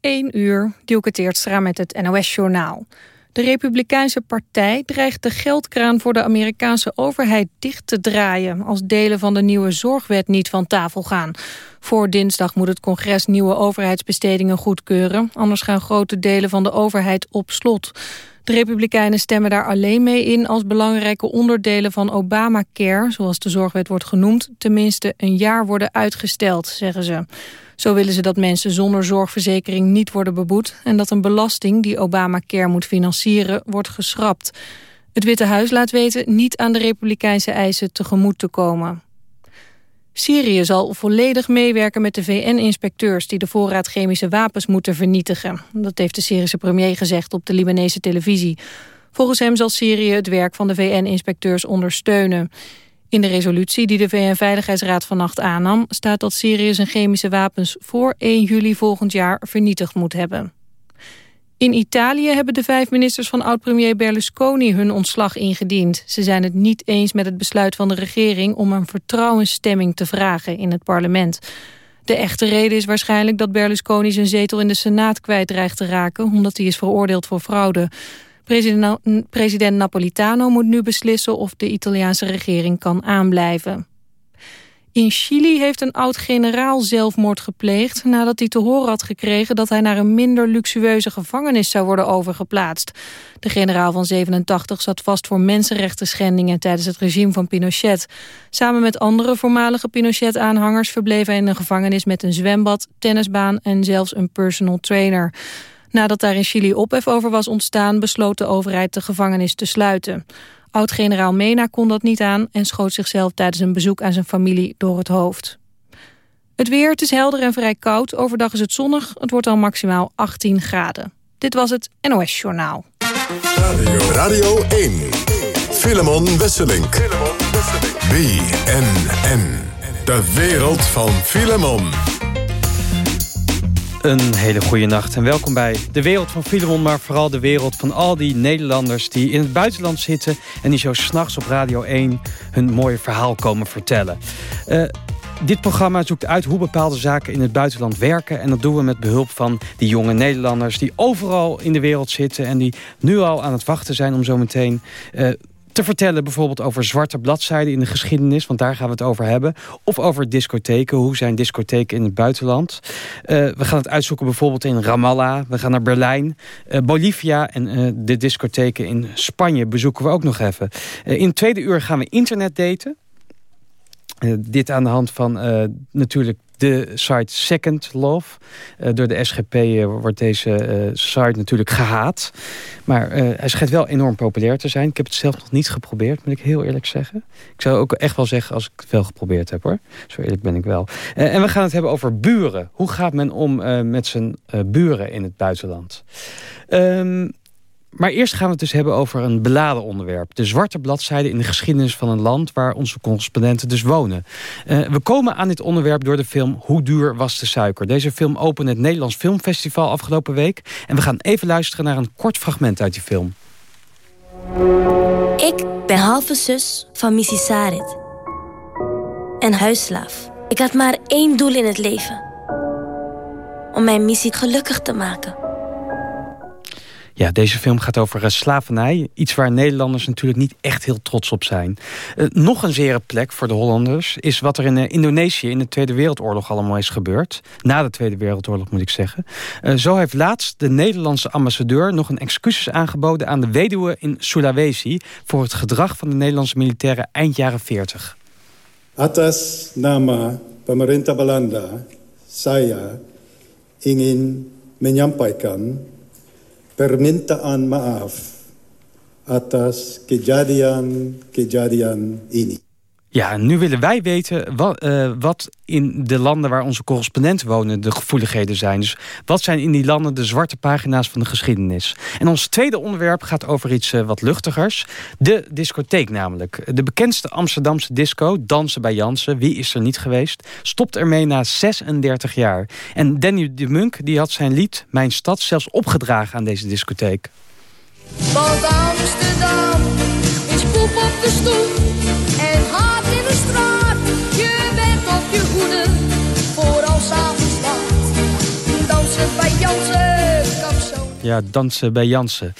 1 uur, Dielke Teertstra met het NOS-journaal. De Republikeinse Partij dreigt de geldkraan voor de Amerikaanse overheid dicht te draaien... als delen van de nieuwe zorgwet niet van tafel gaan. Voor dinsdag moet het congres nieuwe overheidsbestedingen goedkeuren... anders gaan grote delen van de overheid op slot. De Republikeinen stemmen daar alleen mee in als belangrijke onderdelen van Obamacare, zoals de zorgwet wordt genoemd, tenminste een jaar worden uitgesteld, zeggen ze. Zo willen ze dat mensen zonder zorgverzekering niet worden beboet... en dat een belasting die Obamacare moet financieren wordt geschrapt. Het Witte Huis laat weten niet aan de republikeinse eisen tegemoet te komen. Syrië zal volledig meewerken met de VN-inspecteurs... die de voorraad chemische wapens moeten vernietigen. Dat heeft de Syrische premier gezegd op de Libanese televisie. Volgens hem zal Syrië het werk van de VN-inspecteurs ondersteunen. In de resolutie die de VN-veiligheidsraad vannacht aannam... staat dat Syrië zijn chemische wapens voor 1 juli volgend jaar vernietigd moet hebben. In Italië hebben de vijf ministers van oud-premier Berlusconi hun ontslag ingediend. Ze zijn het niet eens met het besluit van de regering om een vertrouwensstemming te vragen in het parlement. De echte reden is waarschijnlijk dat Berlusconi zijn zetel in de Senaat kwijt dreigt te raken, omdat hij is veroordeeld voor fraude. President Napolitano moet nu beslissen of de Italiaanse regering kan aanblijven. In Chili heeft een oud-generaal zelfmoord gepleegd... nadat hij te horen had gekregen dat hij naar een minder luxueuze gevangenis zou worden overgeplaatst. De generaal van 87 zat vast voor mensenrechten schendingen tijdens het regime van Pinochet. Samen met andere voormalige Pinochet-aanhangers verbleef hij in een gevangenis met een zwembad, tennisbaan en zelfs een personal trainer. Nadat daar in Chili ophef over was ontstaan... besloot de overheid de gevangenis te sluiten. Oud-generaal Mena kon dat niet aan... en schoot zichzelf tijdens een bezoek aan zijn familie door het hoofd. Het weer, het is helder en vrij koud. Overdag is het zonnig. Het wordt al maximaal 18 graden. Dit was het NOS Journaal. Radio, Radio 1. Filemon Wesselink. BNN. De wereld van Filemon. Een hele goede nacht en welkom bij de wereld van Filemon... maar vooral de wereld van al die Nederlanders die in het buitenland zitten... en die zo s'nachts op Radio 1 hun mooie verhaal komen vertellen. Uh, dit programma zoekt uit hoe bepaalde zaken in het buitenland werken. En dat doen we met behulp van die jonge Nederlanders... die overal in de wereld zitten en die nu al aan het wachten zijn... om zo meteen uh, te vertellen bijvoorbeeld over zwarte bladzijden in de geschiedenis. Want daar gaan we het over hebben. Of over discotheken. Hoe zijn discotheken in het buitenland? Uh, we gaan het uitzoeken bijvoorbeeld in Ramallah. We gaan naar Berlijn. Uh, Bolivia en uh, de discotheken in Spanje bezoeken we ook nog even. in tweede uur gaan we internet daten. Dit aan de hand van natuurlijk de site Second Love. Uh, door de SGP eh, wordt deze site natuurlijk gehaat. Maar hij schijnt wel enorm populair te zijn. Ik heb het zelf nog niet geprobeerd, moet ik heel eerlijk zeggen. Ik zou ook echt wel zeggen als ik het wel geprobeerd heb hoor. Zo eerlijk ben ik wel. en we gaan het hebben over buren. Hoe gaat men om met zijn buren in het buitenland? Um, maar eerst gaan we het dus hebben over een beladen onderwerp. De zwarte bladzijde in de geschiedenis van een land... waar onze correspondenten dus wonen. Uh, we komen aan dit onderwerp door de film Hoe duur was de suiker? Deze film opende het Nederlands Filmfestival afgelopen week. En we gaan even luisteren naar een kort fragment uit die film. Ik ben halve zus van Missy Sarit. En huisslaaf. Ik had maar één doel in het leven. Om mijn missie gelukkig te maken. Ja, deze film gaat over uh, slavernij. Iets waar Nederlanders natuurlijk niet echt heel trots op zijn. Uh, nog een zere plek voor de Hollanders is wat er in uh, Indonesië in de Tweede Wereldoorlog allemaal is gebeurd. Na de Tweede Wereldoorlog moet ik zeggen. zo heeft laatst de Nederlandse ambassadeur nog een excuses aangeboden aan de weduwe in Sulawesi voor het gedrag van de Nederlandse militairen eind jaren 40. Atas nama pemerintah Belanda, saya ingin menyampaikan permintaan maaf atas kejadian-kejadian ini. Ja, nu willen wij weten wat, uh, wat, in de landen waar onze correspondenten wonen de gevoeligheden zijn. Dus wat zijn in die landen de zwarte pagina's van de geschiedenis? En ons tweede onderwerp gaat over iets uh, wat luchtigers. De discotheek namelijk. De bekendste Amsterdamse disco, Dansen bij Jansen, wie is er niet geweest, stopt ermee na 36 jaar. En Danny de Munk die had zijn lied Mijn Stad zelfs opgedragen aan deze discotheek. Want Amsterdam is poep op de stoep je goede voor als. Dansen bij Jansen. Ja, dansen bij Jansen.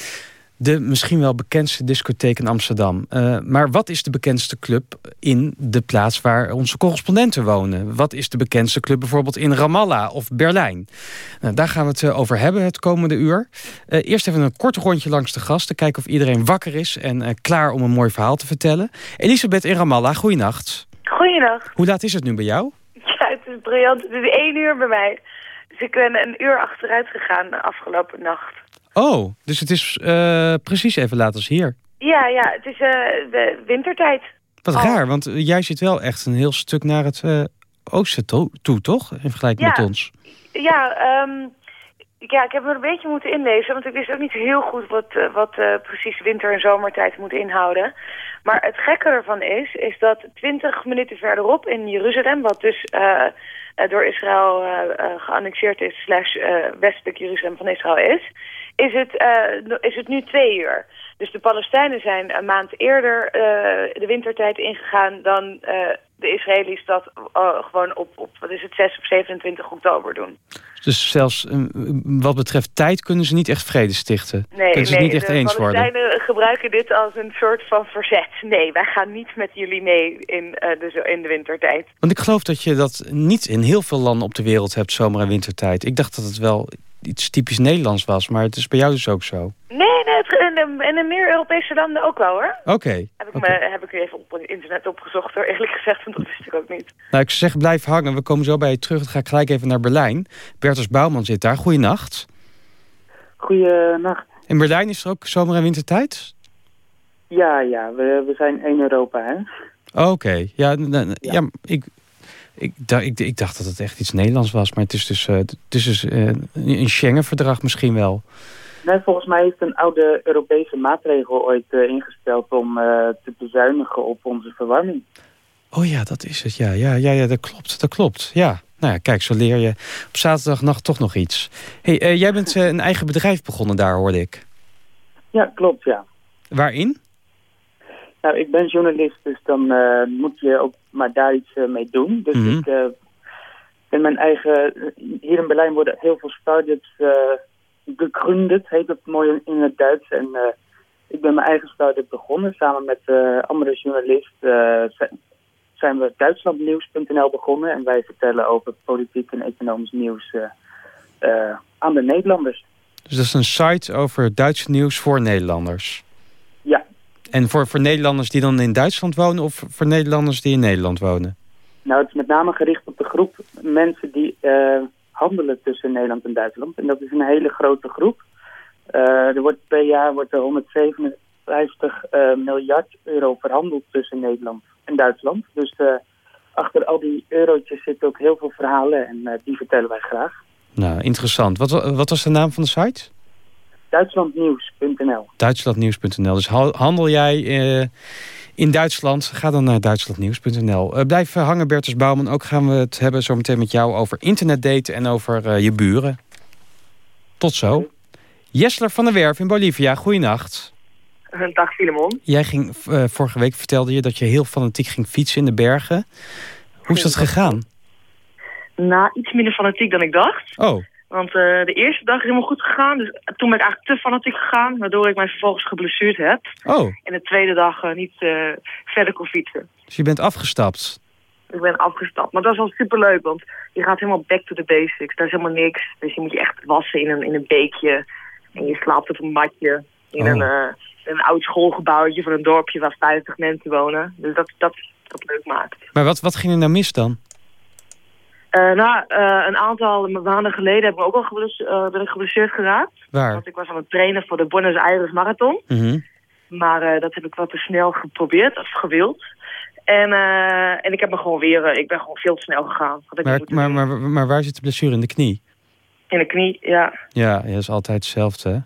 De misschien wel bekendste discotheek in Amsterdam. Uh, maar wat is de bekendste club in de plaats waar onze correspondenten wonen? Wat is de bekendste club bijvoorbeeld in Ramallah of Berlijn? Nou, daar gaan we het uh, over hebben het komende uur. Uh, eerst even een kort rondje langs de gasten. Kijken of iedereen wakker is en klaar om een mooi verhaal te vertellen. Elisabeth in Ramallah, goeienacht. Goeiedag. Hoe laat is het nu bij jou? Ja, het is briljant. Het is één uur bij mij. Dus ik ben een uur achteruit gegaan de afgelopen nacht. Oh, dus het is uh, precies even laat als hier. Ja, ja, het is uh, de wintertijd. Wat oh. raar, want jij zit wel echt een heel stuk naar het uh, oosten to toe, toch? In vergelijking ja. met ons. Ja, um, ja, ik heb me een beetje moeten inlezen, want ik wist ook niet heel goed wat, wat precies winter- en zomertijd moet inhouden. Maar het gekke ervan is, is dat 20 minuten verderop in Jeruzalem, wat dus door Israël geannexeerd is, slash westelijk Jeruzalem van Israël is, is het, is het nu twee uur. Dus de Palestijnen zijn een maand eerder de wintertijd ingegaan dan de Israëli's dat gewoon op, op wat is het, 6 of 27 oktober doen. Dus zelfs wat betreft tijd kunnen ze niet echt vrede stichten? Nee, kunnen ze nee, niet echt de eens worden? Palestijnen gebruiken dit als een soort van verzet. Nee, wij gaan niet met jullie mee in, de, in de wintertijd. Want ik geloof dat je dat niet in heel veel landen op de wereld hebt, zomer- en wintertijd. Ik dacht dat het wel iets typisch Nederlands was, maar het is bij jou dus ook zo. Nee, nee het, de, in de meer Europese landen ook wel hoor. Oké. Okay, heb, ik okay. me, heb ik even op het internet opgezocht hoor, eerlijk gezegd, want dat wist ik ook niet. Nou, ik zeg blijf hangen, we komen zo bij je terug. Dan ga ik gelijk even naar Berlijn. Bertus Bouwman zit daar, goeienacht. Goeienacht. In Berlijn is er ook zomer- en wintertijd? Ja, ja, we, we zijn één Europa hè. Oké, okay. ja, ja. ja, ik, ik, ik, ik, dacht dat het echt iets Nederlands was, maar het is dus, uh, het is dus uh, een Schengen-verdrag misschien wel. Nee, volgens mij heeft een oude Europese maatregel ooit uh, ingesteld om te bezuinigen op onze verwarming. Oh ja, dat is het. Ja, ja, ja, ja dat klopt. Dat klopt. Ja. Nou ja, kijk, zo leer je op zaterdagnacht toch nog iets. hey, jij bent een eigen bedrijf begonnen daar, hoorde ik. Ja, klopt, ja. Waarin? Nou, ik ben journalist, dus dan moet je ook maar daar iets mee doen. Dus Mhm. mm -hmm. ik in mijn eigen... Hier in Berlijn worden heel veel start-ups gegründet, heet dat mooi in het Duits. En ik ben mijn eigen start-up begonnen. Samen met andere journalisten zijn we Duitslandnieuws.nl begonnen. En wij vertellen over politiek en economisch nieuws aan de Nederlanders. Dus dat is een site over Duits nieuws voor Nederlanders? Ja. En voor, voor Nederlanders die dan in Duitsland wonen of voor Nederlanders die in Nederland wonen? Nou, het is met name gericht op de groep mensen die handelen tussen Nederland en Duitsland. En dat is een hele grote groep. Uh, er wordt per jaar wordt er 157 uh, miljard euro verhandeld tussen Nederland en Duitsland. Dus achter al die eurotjes zitten ook heel veel verhalen en die vertellen wij graag. Nou, interessant. Wat, wat was de naam van de site? Duitslandnieuws.nl Duitslandnieuws.nl. Dus handel jij uh, in Duitsland, ga dan naar Duitslandnieuws.nl. Uh, blijf hangen, Bertus Bouwman. Ook gaan we het hebben zo meteen met jou over internetdaten en over uh, je buren. Tot zo. Jessler van der Werf in Bolivia, goeienacht. Dag Filemon. Jij ging, vorige week vertelde je dat je heel fanatiek ging fietsen in de bergen. Hoe is dat gegaan? Nou, iets minder fanatiek dan ik dacht. Oh. Want uh, de eerste dag is helemaal goed gegaan. Dus toen ben ik eigenlijk te fanatiek gegaan. Waardoor ik mij vervolgens geblesseerd heb. Oh. En de tweede dag uh, niet uh, verder kon fietsen. Dus je bent afgestapt? Ik ben afgestapt. Maar dat is wel superleuk. Want je gaat helemaal back to the basics. Daar is helemaal niks. Dus je moet je echt wassen in een, in een beekje. En je slaapt op een matje. In Oh. een, een oud schoolgebouwtje van een dorpje waar 50 mensen wonen. Dus dat, dat, dat leuk maakt. Maar wat, wat ging er nou mis dan? Uh, nou, uh, een aantal maanden geleden heb ik ook al geblesseerd, uh, ben ik geblesseerd geraakt. Waar? Want ik was aan het trainen voor de Buenos Aires Marathon. -hmm. Maar dat heb ik wat te snel geprobeerd, of gewild. En, en ik heb me gewoon weer, ik ben gewoon veel te snel gegaan. Maar, maar, maar, maar, waar zit de blessure? In de knie? In de knie, ja. Ja, dat is altijd hetzelfde, hè?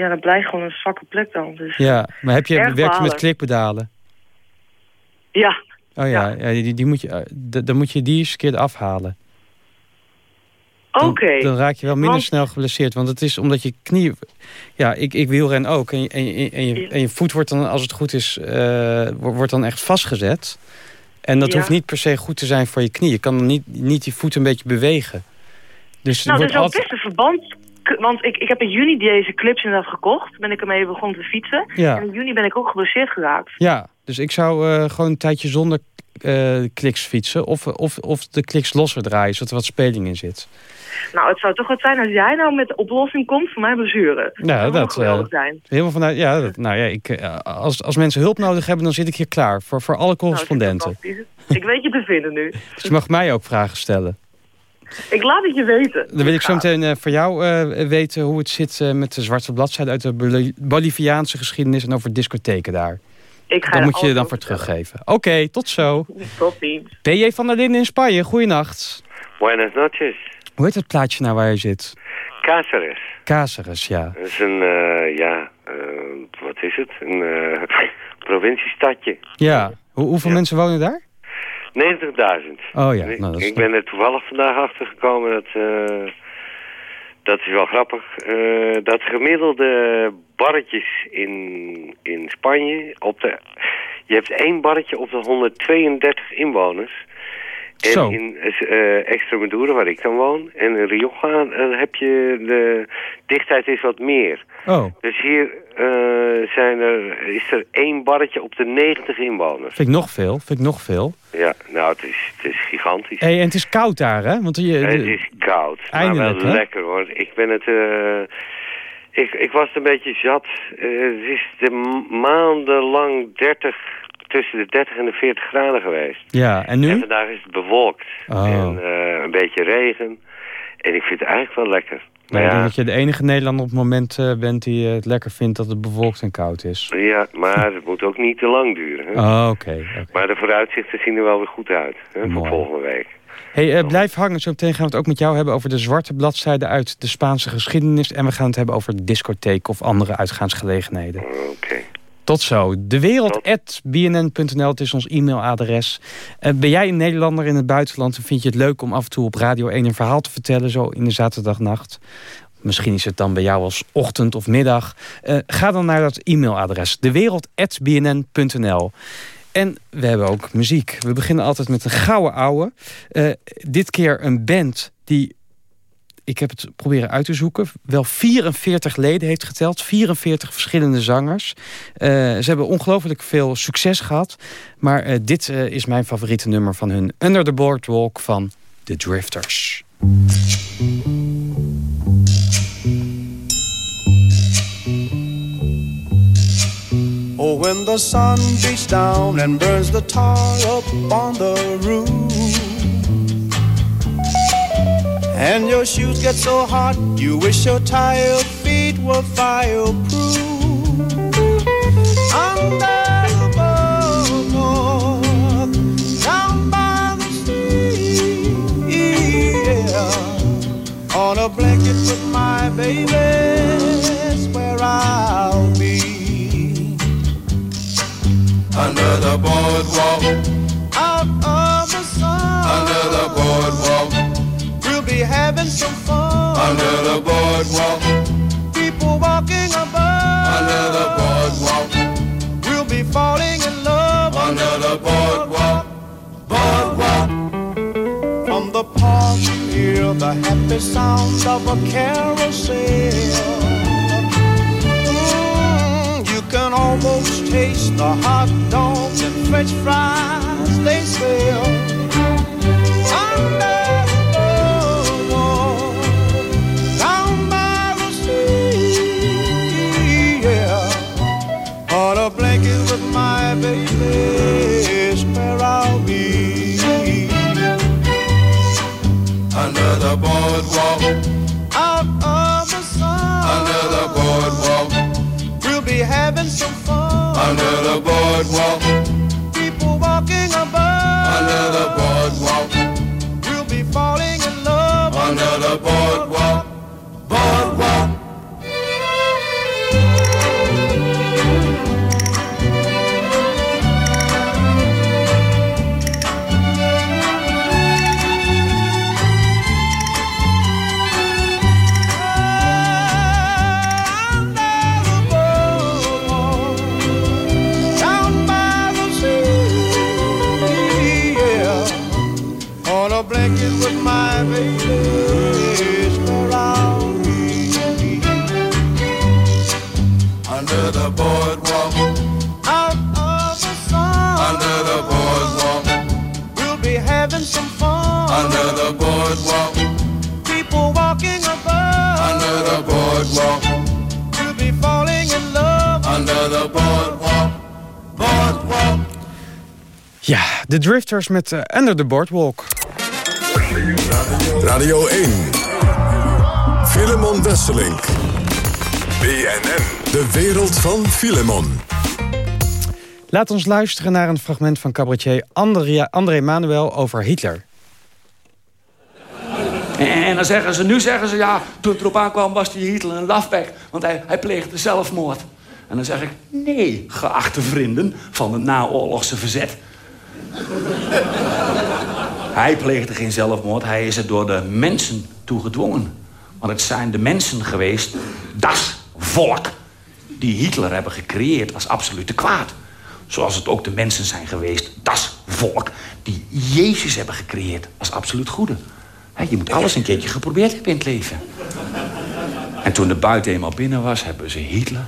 Ja, dat blijft gewoon een zwakke plek dan. Dus ja, maar heb je, werk je met klikpedalen? Ja, Oh ja, ja. ja die, die, moet je, dan moet je die eens een keer afhalen. Oké. Okay. Dan, dan, raak je wel minder want... snel geblesseerd. Want het is omdat je knie... Ja, ik, ik wielren ook. En, en, en, en, je, en je voet wordt dan, als het goed is, uh, wordt dan echt vastgezet. En dat ja. hoeft niet per se goed te zijn voor je knie. Je kan niet, niet die voet een beetje bewegen. Dus nou, wordt er is altijd... best een verband want ik, ik heb in juni deze clips inderdaad gekocht. Ben ik ermee begonnen te fietsen. Ja. En in juni ben ik ook geblesseerd geraakt. Ja, dus ik zou eh, gewoon een tijdje zonder eh, kliks fietsen. Of, of, of de kliks losser draaien, zodat er wat speling in zit. Nou, het zou toch wat zijn als jij nou met de oplossing komt voor mijn blessure. Ja, dat, geweldig eh, zijn. Helemaal vanuit, ja, dat, nou ja, ik, als, als mensen hulp nodig hebben, dan zit ik hier klaar. Voor, voor alle correspondenten. Ik weet je te vinden nu. dus je mag mij ook vragen stellen. Ik laat het je weten. Dan wil ik zo meteen voor jou weten hoe het zit met de zwarte bladzijde uit de Boli- Boliviaanse geschiedenis en over discotheken daar. Ik ga Daar er moet je je dan voor teruggeven. Oké, tot zo. Tot ziens. PJ van der Linden in Spanje, goeienacht. Buenas noches. Hoe heet het plaatje nou waar je zit? Cáceres. Cáceres, ja. Dat is een, eh, ja, eh, wat is het? Een eh, provinciestadje. Ja, Hoe, hoeveel mensen wonen daar? 90.000. Oh ja, ik, nou, dat is ik ben er toevallig vandaag achter gekomen dat... dat is wel grappig. eh, dat gemiddelde barretjes in, in Spanje... Op de, je hebt één barretje op de 132 inwoners. En Zo. in eh Extremadura, waar ik dan woon, en in Rioja, dan heb je de dichtheid is wat meer. Oh, Dus hier eh, zijn er, is er één barretje op de 90 inwoners. vind ik nog veel, vind ik nog veel. Ja, nou, het is, het is gigantisch. Hey, en het is koud daar, hè? Want je, het is koud, Eindelijk, maar wel lekker hoor. Ik ben het... eh, ik, ik was het een beetje zat. Eh, het is de maandenlang 30, tussen de 30 en de 40 graden geweest. Ja, en nu? En vandaag is het bewolkt. Oh. En eh, een beetje regen. En ik vind het eigenlijk wel lekker. Maar Nee, ik denk ja, dat je de enige Nederlander op het moment eh, bent die het lekker vindt dat het bewolkt en koud is. ja, maar het moet ook niet te lang duren. Hè? Oh, oké. Maar de vooruitzichten zien er wel weer goed uit. Hè, voor volgende week. Hey, eh, blijf hangen. Zo meteen gaan we het ook met jou hebben over de zwarte bladzijde uit de Spaanse geschiedenis. En we gaan het hebben over discotheek of andere uitgaansgelegenheden. Oké. Tot zo. Dewereld.bnn.nl, het is ons e-mailadres. Eh, ben jij een Nederlander in het buitenland en vind je het leuk om af en toe op Radio 1 een verhaal te vertellen, zo in de zaterdagnacht? Misschien is het dan bij jou als ochtend of middag. Eh, ga dan naar dat e-mailadres, dewereld.bnn.nl. En we hebben ook muziek. We beginnen altijd met een gouden ouwe. Eh, dit keer een band die ik heb het proberen uit te zoeken. Wel 44 leden heeft geteld. 44 verschillende zangers. Eh, ze hebben ongelooflijk veel succes gehad. Maar eh, dit eh, is mijn favoriete nummer van hun. Under the Boardwalk van The Drifters. Oh, when the sun beats down and burns the tar up on the roof, and your shoes get so hot, you wish your tired feet were fireproof. Under of a carousel. Mm, you can almost taste the hot dogs and french fries they sell. The de Drifters met uh, Under the Boardwalk. Radio 1. Filemon Wesselink. BNN. De wereld van Filemon. Laat ons luisteren naar een fragment van cabaretier André, André Manuel over Hitler. En, dan zeggen ze, nu zeggen ze, ja, toen het erop aankwam was die Hitler een lafbek. Want hij, hij pleegde zelfmoord. En dan zeg ik, nee, geachte vrienden van het naoorlogse verzet. hij pleegde geen zelfmoord, hij is er door de mensen toe gedwongen. Want het zijn de mensen geweest, das volk, die Hitler hebben gecreëerd als absolute kwaad. Zoals het ook de mensen zijn geweest, das volk, die Jezus hebben gecreëerd als absoluut goede. je moet alles een keertje geprobeerd hebben in het leven. En toen de buiten eenmaal binnen was, hebben ze Hitler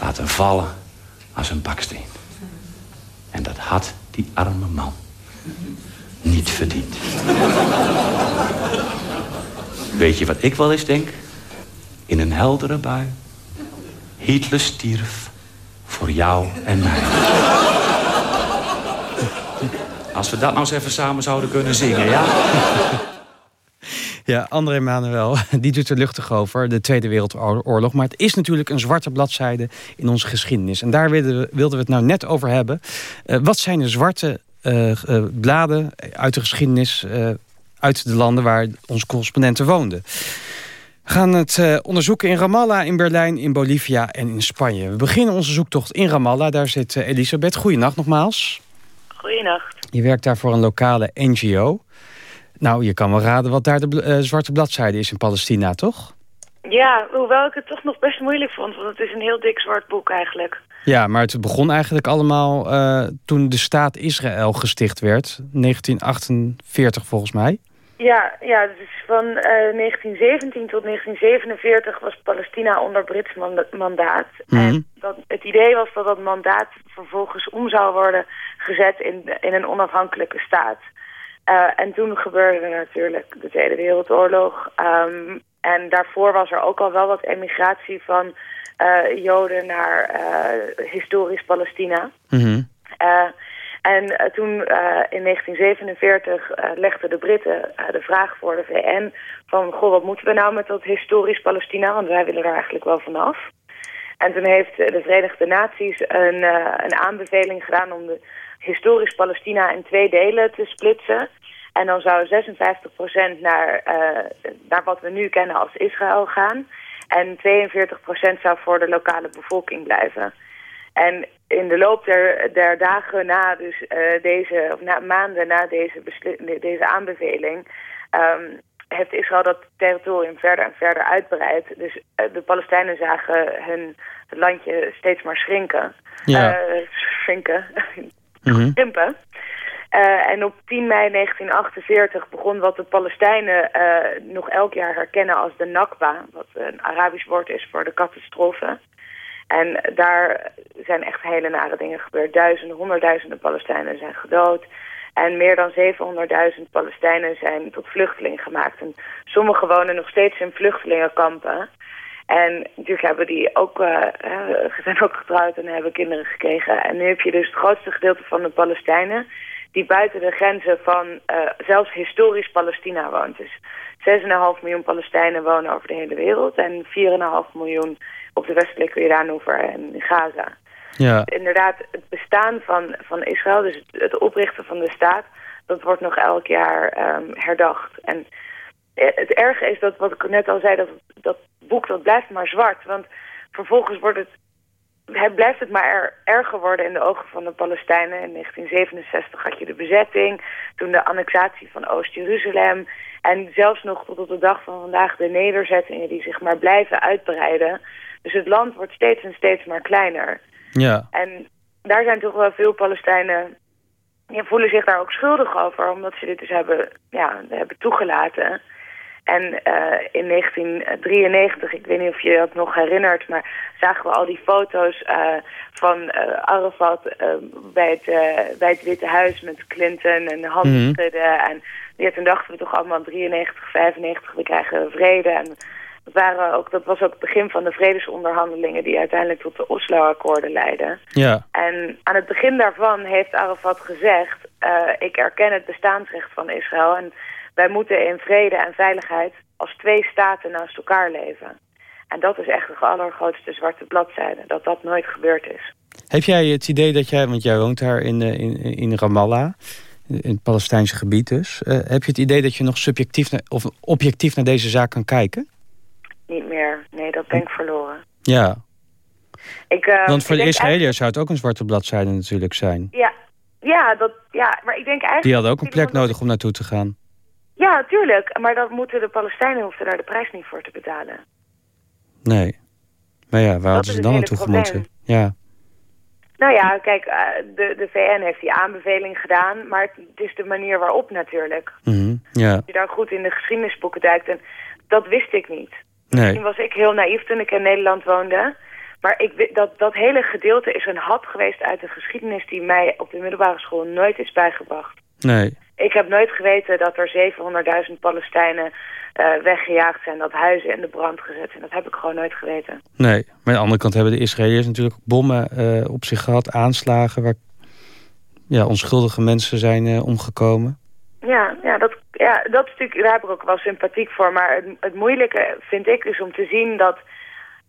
laten vallen als een baksteen. En dat had die arme man niet verdiend. Weet je wat ik wel eens denk? In een heldere bui. Hitler stierf voor jou en mij. Als we dat nou eens even samen zouden kunnen zingen, ja? Ja, André Manuel, die doet er luchtig over, de Tweede Wereldoorlog. Maar het is natuurlijk een zwarte bladzijde in onze geschiedenis. En daar wilden we, wilden we het nou net over hebben. Uh, wat zijn de zwarte uh, uh, bladen uit de geschiedenis... uit de landen waar onze correspondenten woonden? We gaan het onderzoeken in Ramallah, in Berlijn, in Bolivia en in Spanje. We beginnen onze zoektocht in Ramallah. Daar zit Elisabeth. Goeienacht nogmaals. Goeienacht. Je werkt daar voor een lokale NGO. Nou, je kan wel raden wat daar de uh, zwarte bladzijde is in Palestina, toch? Ja, hoewel ik het toch nog best moeilijk vond, want het is een heel dik zwart boek eigenlijk. Ja, maar het begon eigenlijk allemaal uh, toen de staat Israël gesticht werd. 1948 volgens mij. Ja, ja dus van uh, 1917 tot 1947 was Palestina onder Brits mandaat. Mm -hmm. En dat, het idee was dat dat mandaat vervolgens om zou worden gezet in, in een onafhankelijke staat. Uh, en toen gebeurde natuurlijk de Tweede Wereldoorlog. Um, en daarvoor was er ook al wel wat emigratie van uh, Joden naar uh, historisch Palestina. Mm -hmm. en toen in 1947 legden de Britten de vraag voor de VN van... goh, wat moeten we nou met dat historisch Palestina? Want wij willen er eigenlijk wel vanaf. En toen heeft de Verenigde Naties een, een aanbeveling gedaan om de historisch Palestina in twee delen te splitsen. En dan zou 56% naar, uh, naar wat we nu kennen als Israël gaan. En 42% zou voor de lokale bevolking blijven. En in de loop der, der dagen na, dus uh, deze, of na, maanden na deze, deze aanbeveling, um, heeft Israël dat territorium verder en verder uitbreid. Dus uh, de Palestijnen zagen hun landje steeds maar schrinken. Ja. schrinken. Mm en op 10 mei 1948 begon wat de Palestijnen uh, nog elk jaar herkennen als de Nakba. Wat een Arabisch woord is voor de catastrofe. En daar zijn echt hele nare dingen gebeurd. Duizenden, honderdduizenden Palestijnen zijn gedood. En meer dan 700.000 Palestijnen zijn tot vluchteling gemaakt. En sommigen wonen nog steeds in vluchtelingenkampen. En natuurlijk hebben die ook, uh, zijn ook getrouwd en hebben kinderen gekregen. En nu heb je dus het grootste gedeelte van de Palestijnen die buiten de grenzen van uh, zelfs historisch Palestina woont. Dus 6,5 miljoen Palestijnen wonen over de hele wereld en 4,5 miljoen op de westelijke Jordaanoever en Gaza. Ja. Inderdaad, het bestaan van, van Israël, dus het oprichten van de staat, dat wordt nog elk jaar um, herdacht. En het erge is dat, wat ik net al zei, dat, dat boek dat blijft maar zwart. Want vervolgens wordt het het blijft het maar er, erger worden in de ogen van de Palestijnen. In 1967 had je de bezetting, toen de annexatie van Oost-Jeruzalem... en zelfs nog tot op de dag van vandaag de nederzettingen die zich maar blijven uitbreiden. Dus het land wordt steeds en steeds maar kleiner. Ja. En daar zijn toch wel veel Palestijnen... Die voelen zich daar ook schuldig over, omdat ze dit dus hebben, ja, hebben toegelaten... En uh, in 1993, ik weet niet of je dat nog herinnert, maar zagen we al die foto's uh, van uh, Arafat bij, het, bij het Witte Huis met Clinton en handen mm -hmm. En ja, toen dachten we toch allemaal 93, 95, we krijgen vrede. En Dat, waren ook, dat was ook het begin van de vredesonderhandelingen die uiteindelijk tot de Oslo-akkoorden leidden. Ja. En aan het begin daarvan heeft Arafat gezegd... Ik erken het bestaansrecht van Israël... en wij moeten in vrede en veiligheid als twee staten naast elkaar leven. En dat is echt de allergrootste zwarte bladzijde, dat dat nooit gebeurd is. Heb jij het idee dat jij, want jij woont daar in, in, in Ramallah, in het Palestijnse gebied dus. Uh, heb je het idee dat je nog subjectief naar, of objectief naar deze zaak kan kijken? Niet meer, nee, dat ben ik verloren. Ja. Ik, uh, want voor de Israëliërs zou het ook een zwarte bladzijde natuurlijk zijn. Ja, ja, dat, ja maar ik denk eigenlijk... Die hadden ook een plek nodig om naartoe te gaan. Ja, tuurlijk. Maar dat moeten de Palestijnen hoefden daar de prijs niet voor te betalen. Nee. Maar ja, waar hadden ze dan naartoe gemoeten? Ja. Nou ja, kijk, uh, de, de VN heeft die aanbeveling gedaan, maar het, het is de manier waarop natuurlijk. Mm -hmm, ja. Als je daar goed in de geschiedenisboeken duikt, en dat wist ik niet. Nee. Misschien was ik heel naïef toen ik in Nederland woonde. Maar ik, dat, dat hele gedeelte is een hap geweest uit de geschiedenis die mij op de middelbare school nooit is bijgebracht. Nee. Ik heb nooit geweten dat er 700.000 Palestijnen uh, weggejaagd zijn, dat huizen in de brand gezet zijn. Dat heb ik gewoon nooit geweten. Nee, maar aan de andere kant hebben de Israëliërs natuurlijk bommen uh, op zich gehad, aanslagen waar ja, onschuldige mensen zijn uh, omgekomen. Ja, ja, dat, ja dat stuk, daar heb ik ook wel sympathiek voor. Maar het, het moeilijke vind ik dus om te zien dat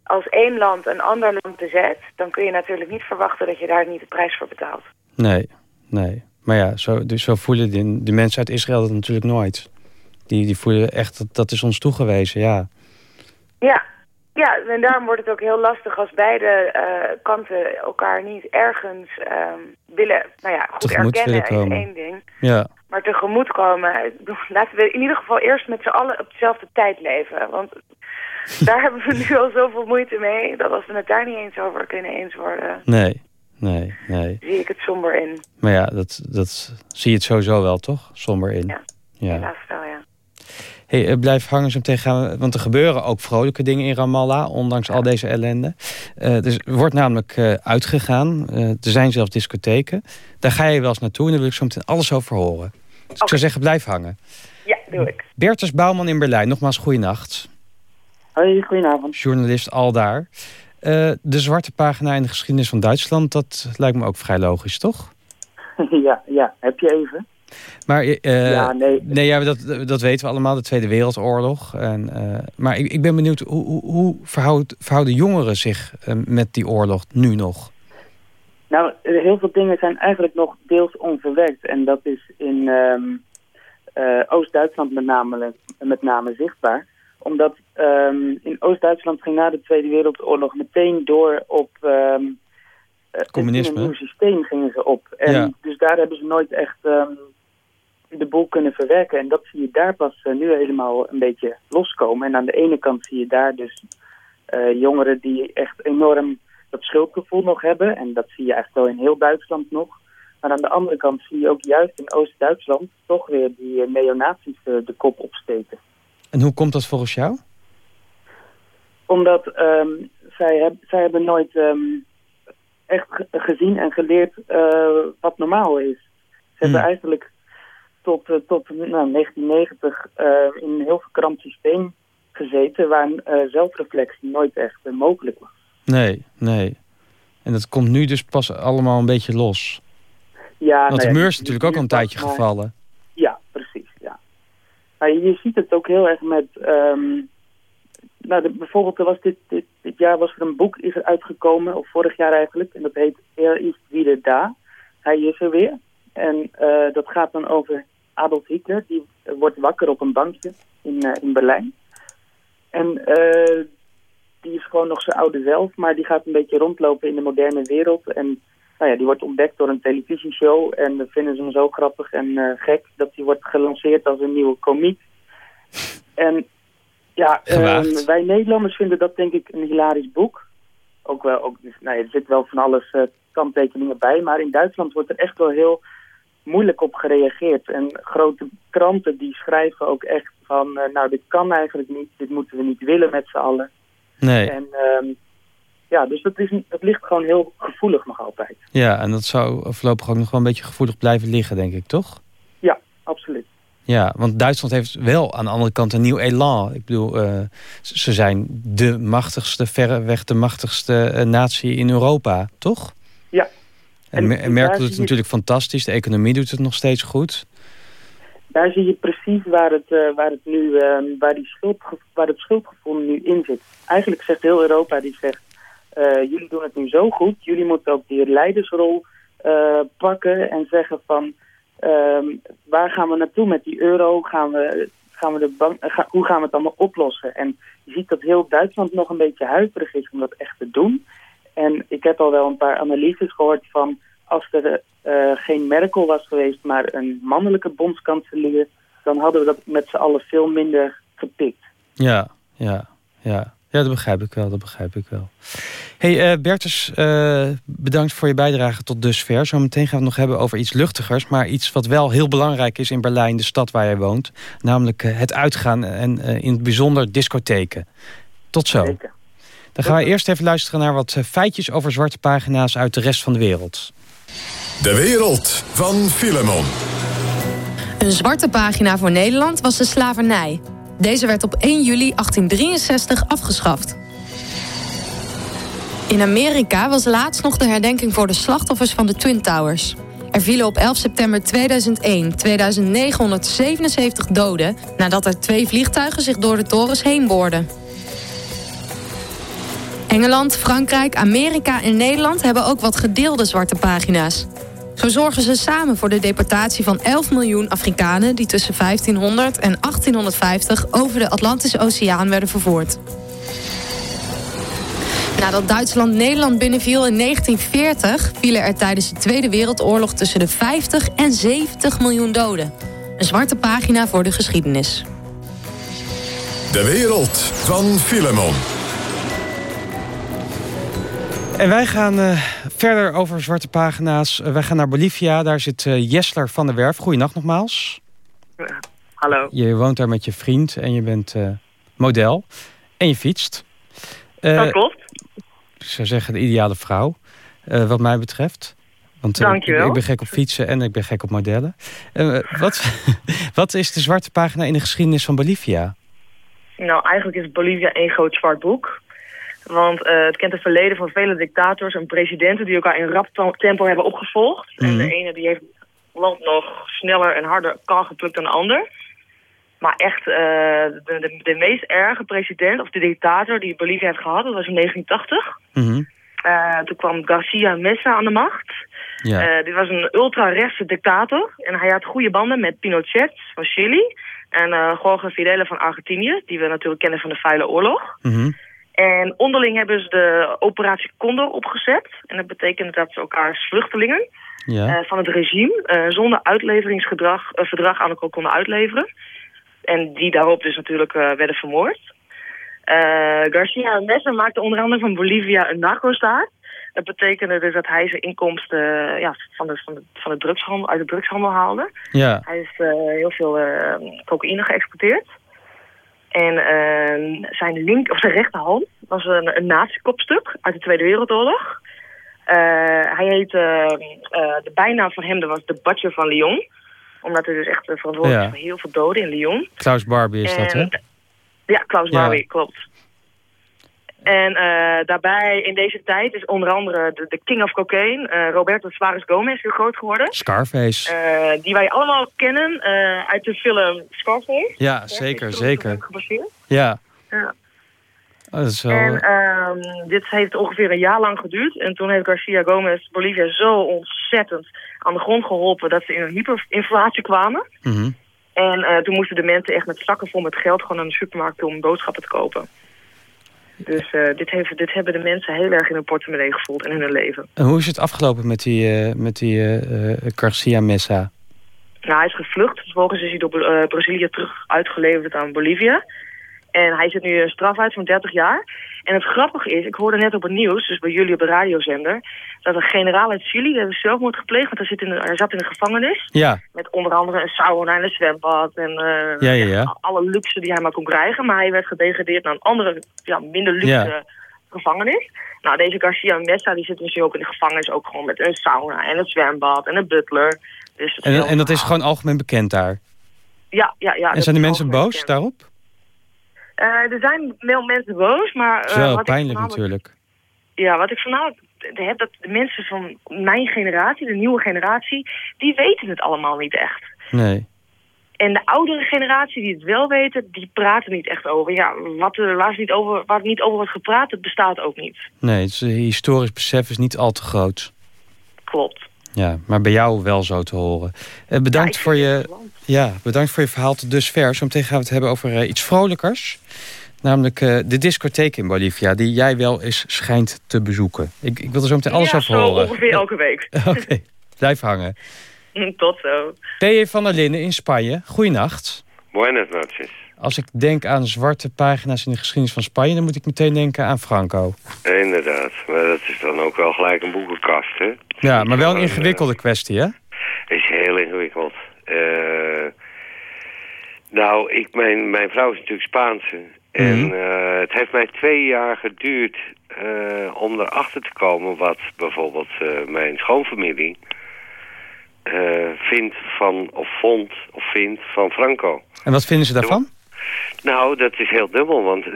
als één land een ander land bezet... dan kun je natuurlijk niet verwachten dat je daar niet de prijs voor betaalt. Nee, nee. Maar ja, zo, dus zo voelen de, de mensen uit Israël dat natuurlijk nooit. Die, die voelen echt, dat, dat is ons toegewezen, ja. Ja, ja, en daarom wordt het ook heel lastig als beide uh, kanten elkaar niet ergens um, willen, nou ja, goed tegemoet erkennen is één ding. Ja. Maar tegemoet komen, laten we in ieder geval eerst met z'n allen op dezelfde tijd leven. Want daar hebben we nu al zoveel moeite mee, dat als we het daar niet eens over kunnen eens worden... Nee, nee, nee. Zie ik het somber in. Maar ja, dat, dat zie je het sowieso wel, toch? Somber in. Ja, ja. helaas wel, ja. Hey, uh, blijf hangen zo meteen gaan, want er gebeuren ook vrolijke dingen in Ramallah, ondanks al deze ellende. Uh, dus er wordt namelijk uh, uitgegaan, er zijn zelfs discotheken. Daar ga je wel eens naartoe en daar wil ik zo meteen alles over horen. Dus okay. ik zou zeggen, blijf hangen. Ja, doe ik. Bertus Bouwman in Berlijn, nogmaals goeienacht. Hoi, goedenavond. Journalist al daar. De zwarte pagina in de geschiedenis van Duitsland, dat lijkt me ook vrij logisch, toch? ja, ja, heb je even. Maar uh, ja, nee. nee ja, dat, dat weten we allemaal, de Tweede Wereldoorlog. En, uh, maar ik, ik ben benieuwd, hoe, hoe, verhoud, verhouden jongeren zich met die oorlog nu nog? Nou, heel veel dingen zijn eigenlijk nog deels onverwerkt. En dat is in um, Oost-Duitsland met name, met name zichtbaar. Omdat um, in Oost-Duitsland ging na de Tweede Wereldoorlog meteen door op... Um, Communisme. Een nieuw systeem gingen ze op. En ja. dus daar hebben ze nooit echt de boel kunnen verwerken. En dat zie je daar pas uh, nu helemaal een beetje loskomen. En aan de ene kant zie je daar dus uh, jongeren die echt enorm dat schuldgevoel nog hebben. En dat zie je eigenlijk wel in heel Duitsland nog. Maar aan de andere kant zie je ook juist in Oost-Duitsland toch weer die neonazies de kop opsteken. En hoe komt dat volgens jou? Omdat um, zij, heb, zij hebben nooit um, echt gezien en geleerd wat normaal is. Ze hmm. hebben eigenlijk tot, uh, tot nou, 1990 uh, in een heel verkrampt systeem gezeten... waar uh, zelfreflectie nooit echt mogelijk was. Nee, nee. En dat komt nu dus pas allemaal een beetje los. Ja, Want nou de muur is natuurlijk ook al een tijdje gevallen. Ja, precies, ja. Maar je ziet het ook heel erg met... Um, nou, bijvoorbeeld, er was dit, dit, dit jaar was er een boek is er uitgekomen, of vorig jaar eigenlijk... en dat heet Er is wieder da. Hij is er weer. En uh, dat gaat dan over Adolf Hitler, die wordt wakker op een bankje in, uh, in Berlijn. En uh, die is gewoon nog zijn oude zelf, maar die gaat een beetje rondlopen in de moderne wereld. En nou ja, die wordt ontdekt door een televisieshow en dan vinden ze hem zo grappig en gek dat hij wordt gelanceerd als een nieuwe komiek. En ja, Gewaagd. wij Nederlanders vinden dat denk ik een hilarisch boek. Ook wel, ook, nou er zit wel van alles kanttekeningen bij, maar in Duitsland wordt er echt wel heel moeilijk op gereageerd. En grote kranten die schrijven ook echt van... Uh, nou, dit kan eigenlijk niet, dit moeten we niet willen met z'n allen. Nee. En um, ja, dus dat, is, dat ligt gewoon heel gevoelig nog altijd. Ja, en dat zou voorlopig ook nog wel een beetje gevoelig blijven liggen, denk ik, toch? Ja, absoluut. Ja, want Duitsland heeft wel aan de andere kant een nieuw elan. Ik bedoel, uh, ze zijn de machtigste, verreweg de machtigste uh, natie in Europa, toch? Ja. En, en Merkel doet het natuurlijk fantastisch. De economie doet het nog steeds goed. Daar zie je precies waar het, uh, waar het, nu, waar, die schuld, waar het schuldgevoel nu in zit. Eigenlijk zegt heel Europa, die zegt... jullie doen het nu zo goed, jullie moeten ook die leidersrol pakken en zeggen van Um, waar gaan we naartoe met die euro? Gaan we, gaan we de bank, ga, hoe gaan we het allemaal oplossen? En je ziet dat heel Duitsland nog een beetje huiverig is om dat echt te doen. En ik heb al wel een paar analyses gehoord van... als er uh, geen Merkel was geweest, maar een mannelijke bondskanselier... dan hadden we dat met z'n allen veel minder gepikt. Ja, ja, ja. Ja, dat begrijp ik wel, dat begrijp ik wel. hey, uh, Bertus, uh, bedankt voor je bijdrage tot dusver. Zometeen gaan we het nog hebben over iets luchtigers... maar iets wat wel heel belangrijk is in Berlijn, de stad waar jij woont. Namelijk uh, het uitgaan en in het bijzonder discotheken. Tot zo. Zeker. Dan gaan we eerst even luisteren naar wat feitjes over zwarte pagina's... uit de rest van de wereld. De wereld van Filemon. Een zwarte pagina voor Nederland was de slavernij... Deze werd op 1 juli 1863 afgeschaft. In Amerika was laatst nog de herdenking voor de slachtoffers van de Twin Towers. Er vielen op 11 september 2001 2977 doden... nadat er twee vliegtuigen zich door de torens heen boorden. Engeland, Frankrijk, Amerika en Nederland hebben ook wat gedeelde zwarte pagina's. Zo zorgen ze samen voor de deportatie van 11 miljoen Afrikanen... die tussen 1500 en 1850 over de Atlantische Oceaan werden vervoerd. Nadat Duitsland Nederland binnenviel in 1940... vielen er tijdens de Tweede Wereldoorlog tussen de 50 en 70 miljoen doden. Een zwarte pagina voor de geschiedenis. De wereld van Filemon. En wij gaan uh, verder over zwarte pagina's. Uh, wij gaan naar Bolivia. Daar zit uh, Jesler van der Werf. Goeienacht nogmaals. Hallo. Je woont daar met je vriend en je bent model. En je fietst. Dat klopt. Ik zou zeggen de ideale vrouw, wat mij betreft. Want ik, ik, ben gek op fietsen en ik ben gek op modellen. wat, wat is de zwarte pagina in de geschiedenis van Bolivia? Nou, eigenlijk is Bolivia één groot zwart boek. Want uh, het kent het verleden van vele dictators en presidenten... die elkaar in rap tempo hebben opgevolgd. Mm -hmm. En de ene die heeft het land nog sneller en harder kan geplukt dan de ander. Maar echt uh, de, de, de, meest erge president, of de dictator die Bolivia heeft gehad... dat was in 1980. Mm -hmm. uh, toen kwam Garcia Mesa aan de macht. Ja. dit was een ultra-rechtse dictator. En hij had goede banden met Pinochet van Chili... en Jorge Fidel van Argentinië... die we natuurlijk kennen van de Vuile Oorlog... Mm -hmm. En onderling hebben ze de operatie Condor opgezet. En dat betekent dat ze elkaars vluchtelingen ja. uh, van het regime... Uh, zonder uitleveringsverdrag uh, verdrag aan elkaar konden uitleveren. En die daarop dus natuurlijk werden vermoord. Garcia Mesa maakte onder andere van Bolivia een narco-staat. Dat betekende dus dat hij zijn inkomsten ja, van, de, van, de, van de drugshandel, uit de drugshandel haalde. Ja. Hij heeft heel veel cocaïne geëxporteerd. En uh, zijn, link, of zijn rechterhand was een, een nazi-kopstuk uit de Tweede Wereldoorlog. Uh, hij heette, uh, de bijnaam van hem was de Butcher van Lyon. Omdat hij dus echt verantwoordelijk is Ja. voor heel veel doden in Lyon. Klaus Barbie is dat, hè? Ja, Klaus Ja. Barbie, klopt. En eh, daarbij in deze tijd is onder andere de, de king of cocaine, eh, Roberto Suarez Gomez, heel groot geworden. Scarface. Eh, die wij allemaal kennen uit de film Scarface. ja, zeker, zeker. Gebaseerd. Ja. Ja. Oh, dat is wel... En ehm, dit heeft ongeveer een jaar lang geduurd. En toen heeft Garcia Gomez Bolivia zo ontzettend aan de grond geholpen... dat ze in een hyperinflatie kwamen. mhm. En toen moesten de mensen echt met zakken vol met geld... gewoon naar de supermarkt om boodschappen te kopen. Dus eh, dit, heeft, dit hebben de mensen heel erg in hun portemonnee gevoeld en in hun leven. En hoe is het afgelopen met die, eh, met die eh, Garcia Mesa? Nou, hij is gevlucht. Vervolgens is hij door Brazilië terug uitgeleverd aan Bolivia. En hij zit nu een straf uit van 30 jaar. En het grappige is, ik hoorde net op het nieuws, dus bij jullie op de radiozender... dat een generaal uit Chili heeft zelfmoord gepleegd, want hij, zit in de, hij zat in de gevangenis. Ja, Met onder andere een sauna en een zwembad en eh, Ja, ja, ja. alle luxe die hij maar kon krijgen. Maar hij werd gedegradeerd naar een andere, ja, minder luxe gevangenis. Nou, deze Garcia Mesa die zit dus nu ook in de gevangenis, ook gewoon met een sauna en een zwembad en een butler. Dus en, en dat is gewoon algemeen bekend daar. Ja, ja, ja. en zijn de is mensen boos bekend. daarop? Eh, er zijn wel mensen boos, maar... eh, Zo, wat ik pijnlijk natuurlijk. Ja, wat ik voornamelijk heb, dat de mensen van mijn generatie, de nieuwe generatie, die weten het allemaal niet echt. Nee. En de oudere generatie die het wel weten, die praten niet echt over. Ja, wat er waar, niet over, waar niet over wordt gepraat, het bestaat ook niet. Nee, het is- eh, historisch besef is niet al te groot. Klopt. Ja, maar bij jou wel zo te horen. Eh, bedankt, voor je, ja, bedankt voor je verhaal tot dusver. Zometeen gaan we het hebben over eh, iets vrolijkers. Namelijk eh, de discotheek in Bolivia, die jij wel eens schijnt te bezoeken. Ik, ik wil er zo meteen alles ja, over zo horen. ongeveer elke week. Oké, blijf hangen. Tot zo. P.J. van der Linden in Spanje, goeienacht. Buenas noches. Als ik denk aan zwarte pagina's in de geschiedenis van Spanje... dan moet ik meteen denken aan Franco. Inderdaad, maar dat is dan ook wel gelijk een boekenkast, hè? Ja, maar wel een ingewikkelde kwestie, hè? Is heel ingewikkeld. Eh, nou, ik, mijn, mijn vrouw is natuurlijk Spaanse. En Mhm. eh, het heeft mij twee jaar geduurd eh, om erachter te komen wat bijvoorbeeld mijn schoonfamilie vindt van, of vond, of vindt van Franco. En wat vinden ze daarvan? Nou, dat is heel dubbel, want eh,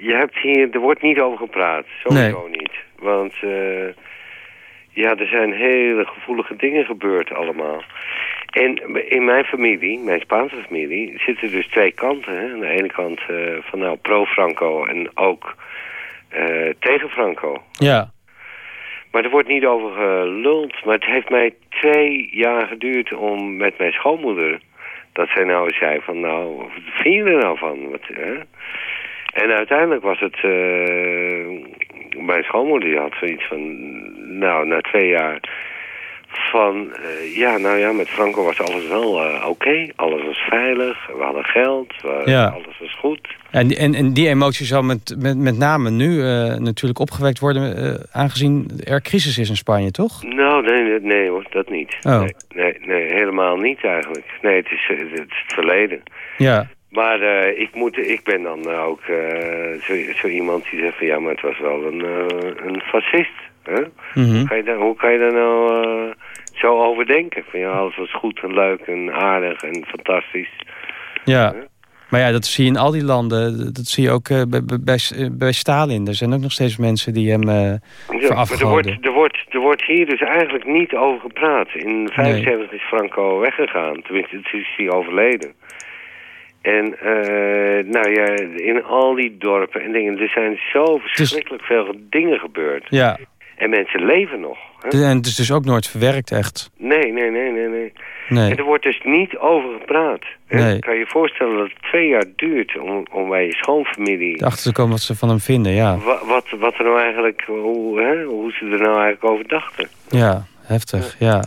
je, hebt hier, er wordt niet over gepraat. Sowieso niet. Want eh, ja, er zijn hele gevoelige dingen gebeurd allemaal. En in mijn familie, mijn Spaanse familie, zitten dus twee kanten. Hè? Aan de ene kant eh, van nou pro-Franco en ook tegen Franco. Ja. Maar er wordt niet over geluld. Maar het heeft mij twee jaar geduurd om met mijn schoonmoeder... dat zij nou zei van nou, wat vind je er nou van? Wat, hè? En uiteindelijk was het... eh, mijn schoonmoeder had zoiets van... Nou, na twee jaar van... eh, ja, nou ja, met Franco was alles wel eh, oké. Alles was veilig. We hadden geld. we- Ja. Alles was goed. En, die- en, en die emotie zal met, met, met name nu eh, natuurlijk opgewekt worden... aangezien er crisis is in Spanje, toch? Nou, nee, nee, nee hoor, dat niet. Oh. Nee, nee, nee, helemaal niet eigenlijk. Nee, het is, het is het verleden. Ja. Maar ik, moet, ik ben dan ook zo, zo iemand die zegt van ja, maar het was wel een, een fascist. Mhm. hoe, kan je daar, hoe kan je daar nou eh, zo over denken? Van ja, alles was goed en leuk en aardig en fantastisch. Ja. Maar ja, dat zie je in al die landen. Dat zie je ook eh, bij, bij, bij Stalin. Er zijn ook nog steeds mensen die hem eh Ja, er wordt, er, wordt, er wordt hier dus eigenlijk niet over gepraat. In 75 is Franco weggegaan. Tenminste, het is hij overleden. En nou ja, in al die dorpen en dingen, er zijn zo verschrikkelijk veel dingen gebeurd. Ja. En mensen leven nog. Hè? En het is dus ook nooit verwerkt, echt. Nee, nee, nee, nee, nee. Nee. En er wordt dus niet over gepraat. Hè? Nee. Kan je je voorstellen dat het twee jaar duurt om, om bij je schoonfamilie... Erachter te komen wat ze van hem vinden, ja. Wa- wat, wat er nou eigenlijk, hoe, hè, hoe ze er nou eigenlijk over dachten. Ja, heftig, ja.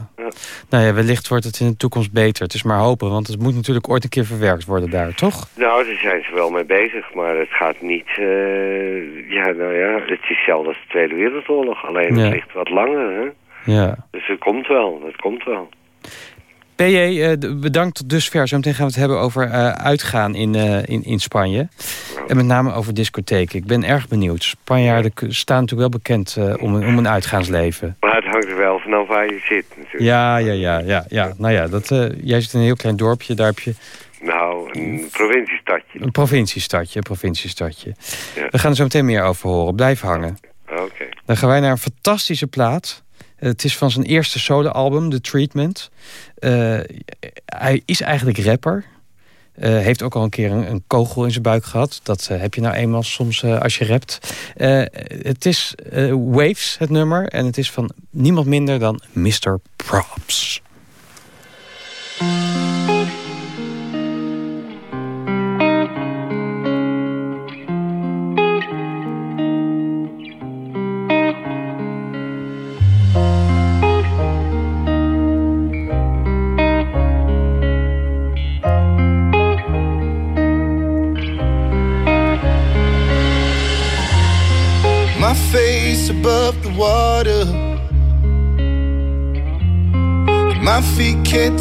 Nou ja, wellicht wordt het in de toekomst beter. Het is maar hopen, want het moet natuurlijk ooit een keer verwerkt worden daar, toch? Nou, daar zijn ze wel mee bezig, maar het gaat niet... eh, ja, nou ja, het is hetzelfde als de Tweede Wereldoorlog. Alleen Ja. het ligt wat langer, hè. Ja. Dus het komt wel, het komt wel. PJ, eh, bedankt tot dusver. Zometeen gaan we het hebben over eh, uitgaan in, eh, in, in Spanje. En met name over discotheken. Ik ben erg benieuwd. Spanjaarden staan natuurlijk wel bekend om, een, om een uitgaansleven. Maar het hangt er wel vanaf waar je zit, natuurlijk. Ja, ja, ja, ja, ja. Nou ja, dat, jij zit in een heel klein dorpje. Daar heb je Nou, een provinciestadje. een provinciestadje. Een provinciestadje. Ja. We gaan er zo meteen meer over horen. Blijf hangen. Oké. Dan gaan wij naar een fantastische plaat. Eh, Het is van zijn eerste soloalbum, The Treatment. Eh, hij is eigenlijk rapper. Eh, heeft ook al een keer een, een kogel in zijn buik gehad. Dat heb je nou eenmaal soms als je rapt. Het is Waves, het nummer. En het is van niemand minder dan Mr. Props.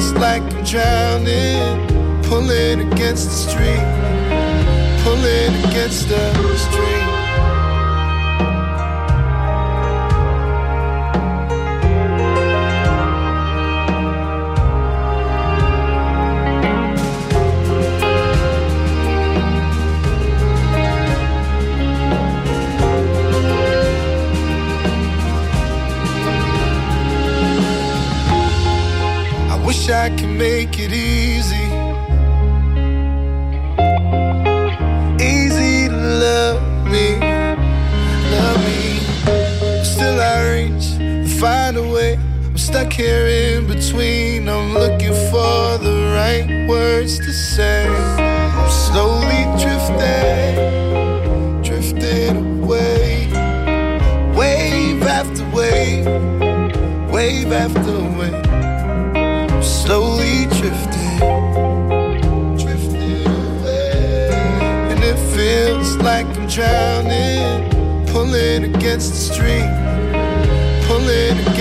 feels like I'm drowning, pulling against the stream, pulling against the stream.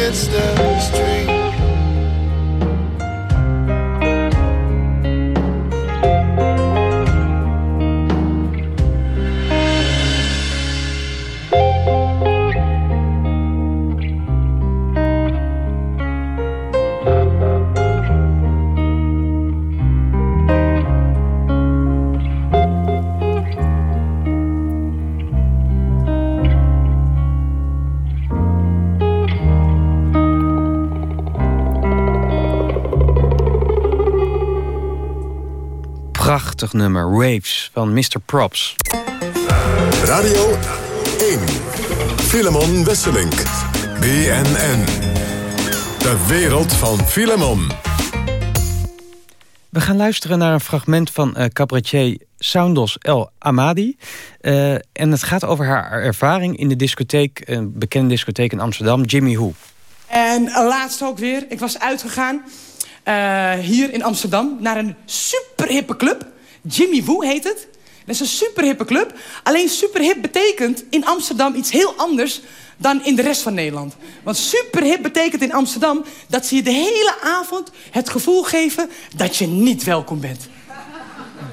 footsteps nummer, Waves van Mr. Props. Radio 1. Filemon Wesselink. BNN. De wereld van Filemon. We gaan luisteren naar een fragment van uh, cabaretier Soundos El Amadi. Uh, en het gaat over haar ervaring in de discotheek, een bekende discotheek in Amsterdam, Jimmy Who. En uh, laatst ook weer, ik was uitgegaan uh, hier in Amsterdam naar een superhippe club. Jimmy Woo heet het. Dat is een superhippe club. Alleen superhip betekent in Amsterdam iets heel anders dan in de rest van Nederland. Want superhip betekent in Amsterdam dat ze je de hele avond het gevoel geven dat je niet welkom bent.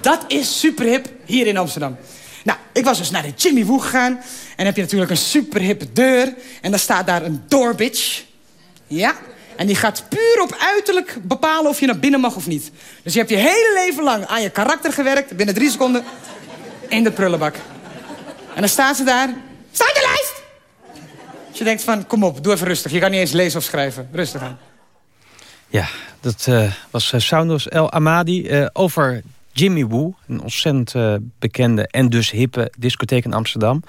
Dat is superhip hier in Amsterdam. Nou, ik was dus naar de Jimmy Woo gegaan. En dan heb je natuurlijk een superhippe deur. En dan staat daar een doorbitch. Ja, en die gaat puur op uiterlijk bepalen of je naar binnen mag of niet. Dus je hebt je hele leven lang aan je karakter gewerkt. Binnen drie seconden in de prullenbak. En dan staat ze daar. Staat de lijst! Dus je denkt van, kom op, doe even rustig. Je kan niet eens lezen of schrijven. Rustig aan. Ja, dat uh, was uh, Soundos El Amadi uh, over Jimmy Woo, een ontzettend uh, bekende en dus hippe discotheek in Amsterdam.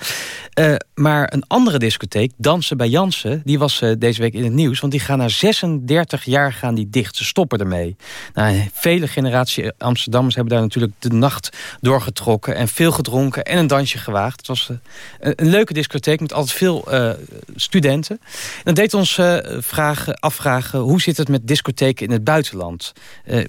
Uh, maar een andere discotheek, Dansen bij Jansen, die was uh, deze week in het nieuws. Want die gaan na 36 jaar gaan die dicht. Ze stoppen ermee. Nou, vele generatie Amsterdammers hebben daar natuurlijk de nacht doorgetrokken. En veel gedronken en een dansje gewaagd. Het was een, een, leuke discotheek met altijd veel studenten. En dat deed ons vragen, afvragen, hoe zit het met discotheken in het buitenland?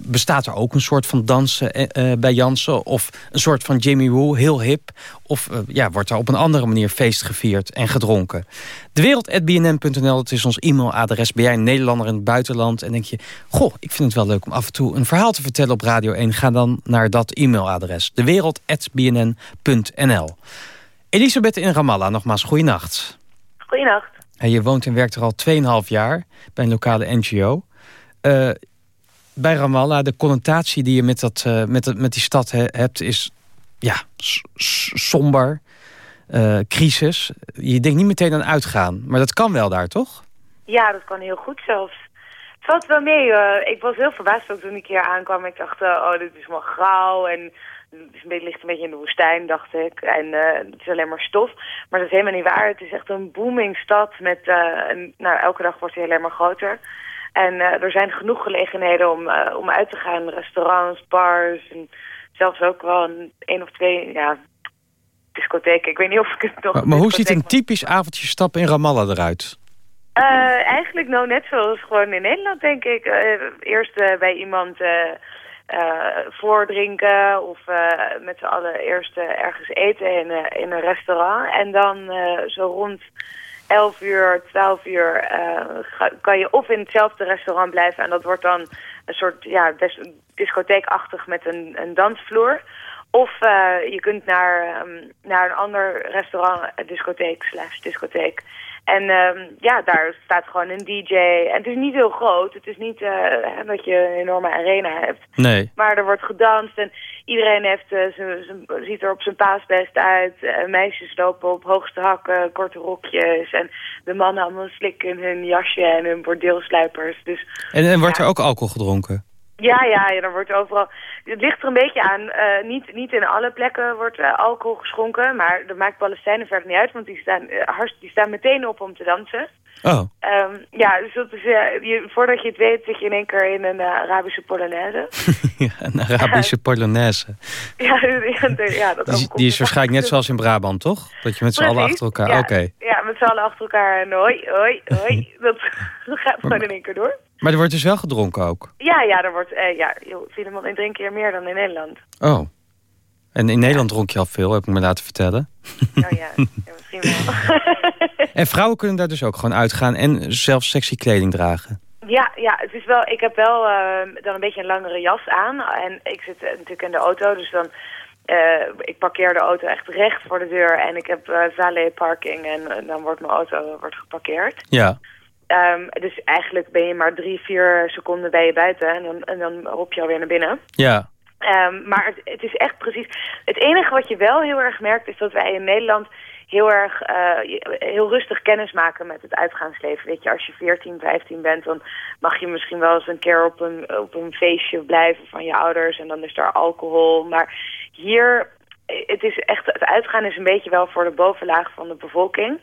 bestaat er ook een soort van dansen bij Jansen? Of een soort van Jimmy Woo, heel hip? Of uh, ja, wordt er op een andere manier feest gevierd en gedronken? De wereld.bnn.nl, dat is ons e-mailadres. Ben jij een Nederlander in het buitenland? En denk je, goh, ik vind het wel leuk om af en toe een verhaal te vertellen op Radio 1. Ga dan naar dat e-mailadres. De wereld.bnn.nl Elisabeth in Ramallah, nogmaals, goeienacht. Goeienacht. En je woont en werkt er al 2,5 jaar bij een lokale NGO. Uh, bij Ramallah, de connotatie die je met, dat, uh, met, met die stad he, hebt... is ja, somber, uh, crisis. Je denkt niet meteen aan uitgaan. Maar dat kan wel daar, toch? Ja, dat kan heel goed zelfs. Het valt wel mee. Uh, ik was heel verbaasd ook toen ik hier aankwam. Ik dacht, oh, dit is maar grauw en... Het ligt een beetje in de woestijn, dacht ik. En het is alleen maar stof. Maar dat is helemaal niet waar. Het is echt een booming stad. Met, nou, elke dag wordt hij alleen maar groter. En uh, er zijn genoeg gelegenheden om, uh, om uit te gaan. Restaurants, bars en zelfs ook wel een, een of twee ja, discotheken. Ik weet niet of ik het nog... Maar, maar hoe ziet een typisch avondje stappen in Ramallah eruit? Uh, eigenlijk nou net zoals gewoon in Nederland, denk ik. eerst bij iemand eh, voordrinken of eh, met z'n allen eerst eh, ergens eten in, eh, in een restaurant. En dan eh, zo rond 11 uur, 12 uur eh, kan je of in hetzelfde restaurant blijven. En dat wordt dan een soort ja, discotheekachtig met een, een dansvloer. Of eh, je kunt naar, ehm, naar een ander restaurant, eh, discotheek slash discotheek. En ehm, ja, daar staat gewoon een DJ. En het is niet heel groot. Het is niet eh, dat je een enorme arena hebt. Nee. Maar er wordt gedanst en iedereen heeft, z'n- z'n- ziet er op zijn paasbest uit. Eh, meisjes lopen op hoogste hakken, korte rokjes. En de mannen allemaal slikken in hun jasje en hun bordeelsluipers. Dus En, en wordt er ook alcohol gedronken? Ja, ja, ja, er wordt overal... Het ligt er een beetje aan. eh, niet, niet in alle plekken wordt eh, alcohol geschonken. Maar dat maakt Palestijnen verder niet uit. Want die staan, hartst- die staan meteen op om te dansen. Oh. Ehm, ja, dus dat is, je, voordat je het weet zit je in één keer in een Arabische Polonaise. Ja, een Arabische Polonaise. ja, ja, ja, dat Die, die is waarschijnlijk net zoals in Brabant, toch? Dat je met z'n allen achter elkaar... ja. Oké. Ja, met z'n allen achter elkaar en hoi, hoi, hoi. dat gaat gewoon in één keer door. Maar er wordt dus wel gedronken ook? Ja, ja, er wordt, eh, ja, Filemon, ik drink hier meer dan in Nederland. Oh. En in Nederland dronk je al veel, heb ik me laten vertellen. Oh ja, ja misschien wel. En vrouwen kunnen daar dus ook gewoon uitgaan en zelfs sexy kleding dragen. Ja, ja, het is wel, ik heb wel eh, dan een beetje een langere jas aan. En ik zit eh, natuurlijk in de auto, dus dan... eh, ik parkeer de auto echt recht voor de deur en ik heb eh valet parking en dan wordt mijn auto wordt geparkeerd. Ja. Ehm, dus eigenlijk ben je maar drie, vier seconden bij je buiten en dan, en dan hop je alweer naar binnen. Ja. Ehm, maar het, het is echt precies... Het enige wat je wel heel erg merkt is dat wij in Nederland heel erg eh, heel rustig kennis maken met het uitgaansleven. Weet je, als je 14, 15 bent, dan mag je misschien wel eens een keer op een, op een feestje blijven van je ouders en dan is daar alcohol. Maar hier, het is echt, het uitgaan is een beetje wel voor de bovenlaag van de bevolking.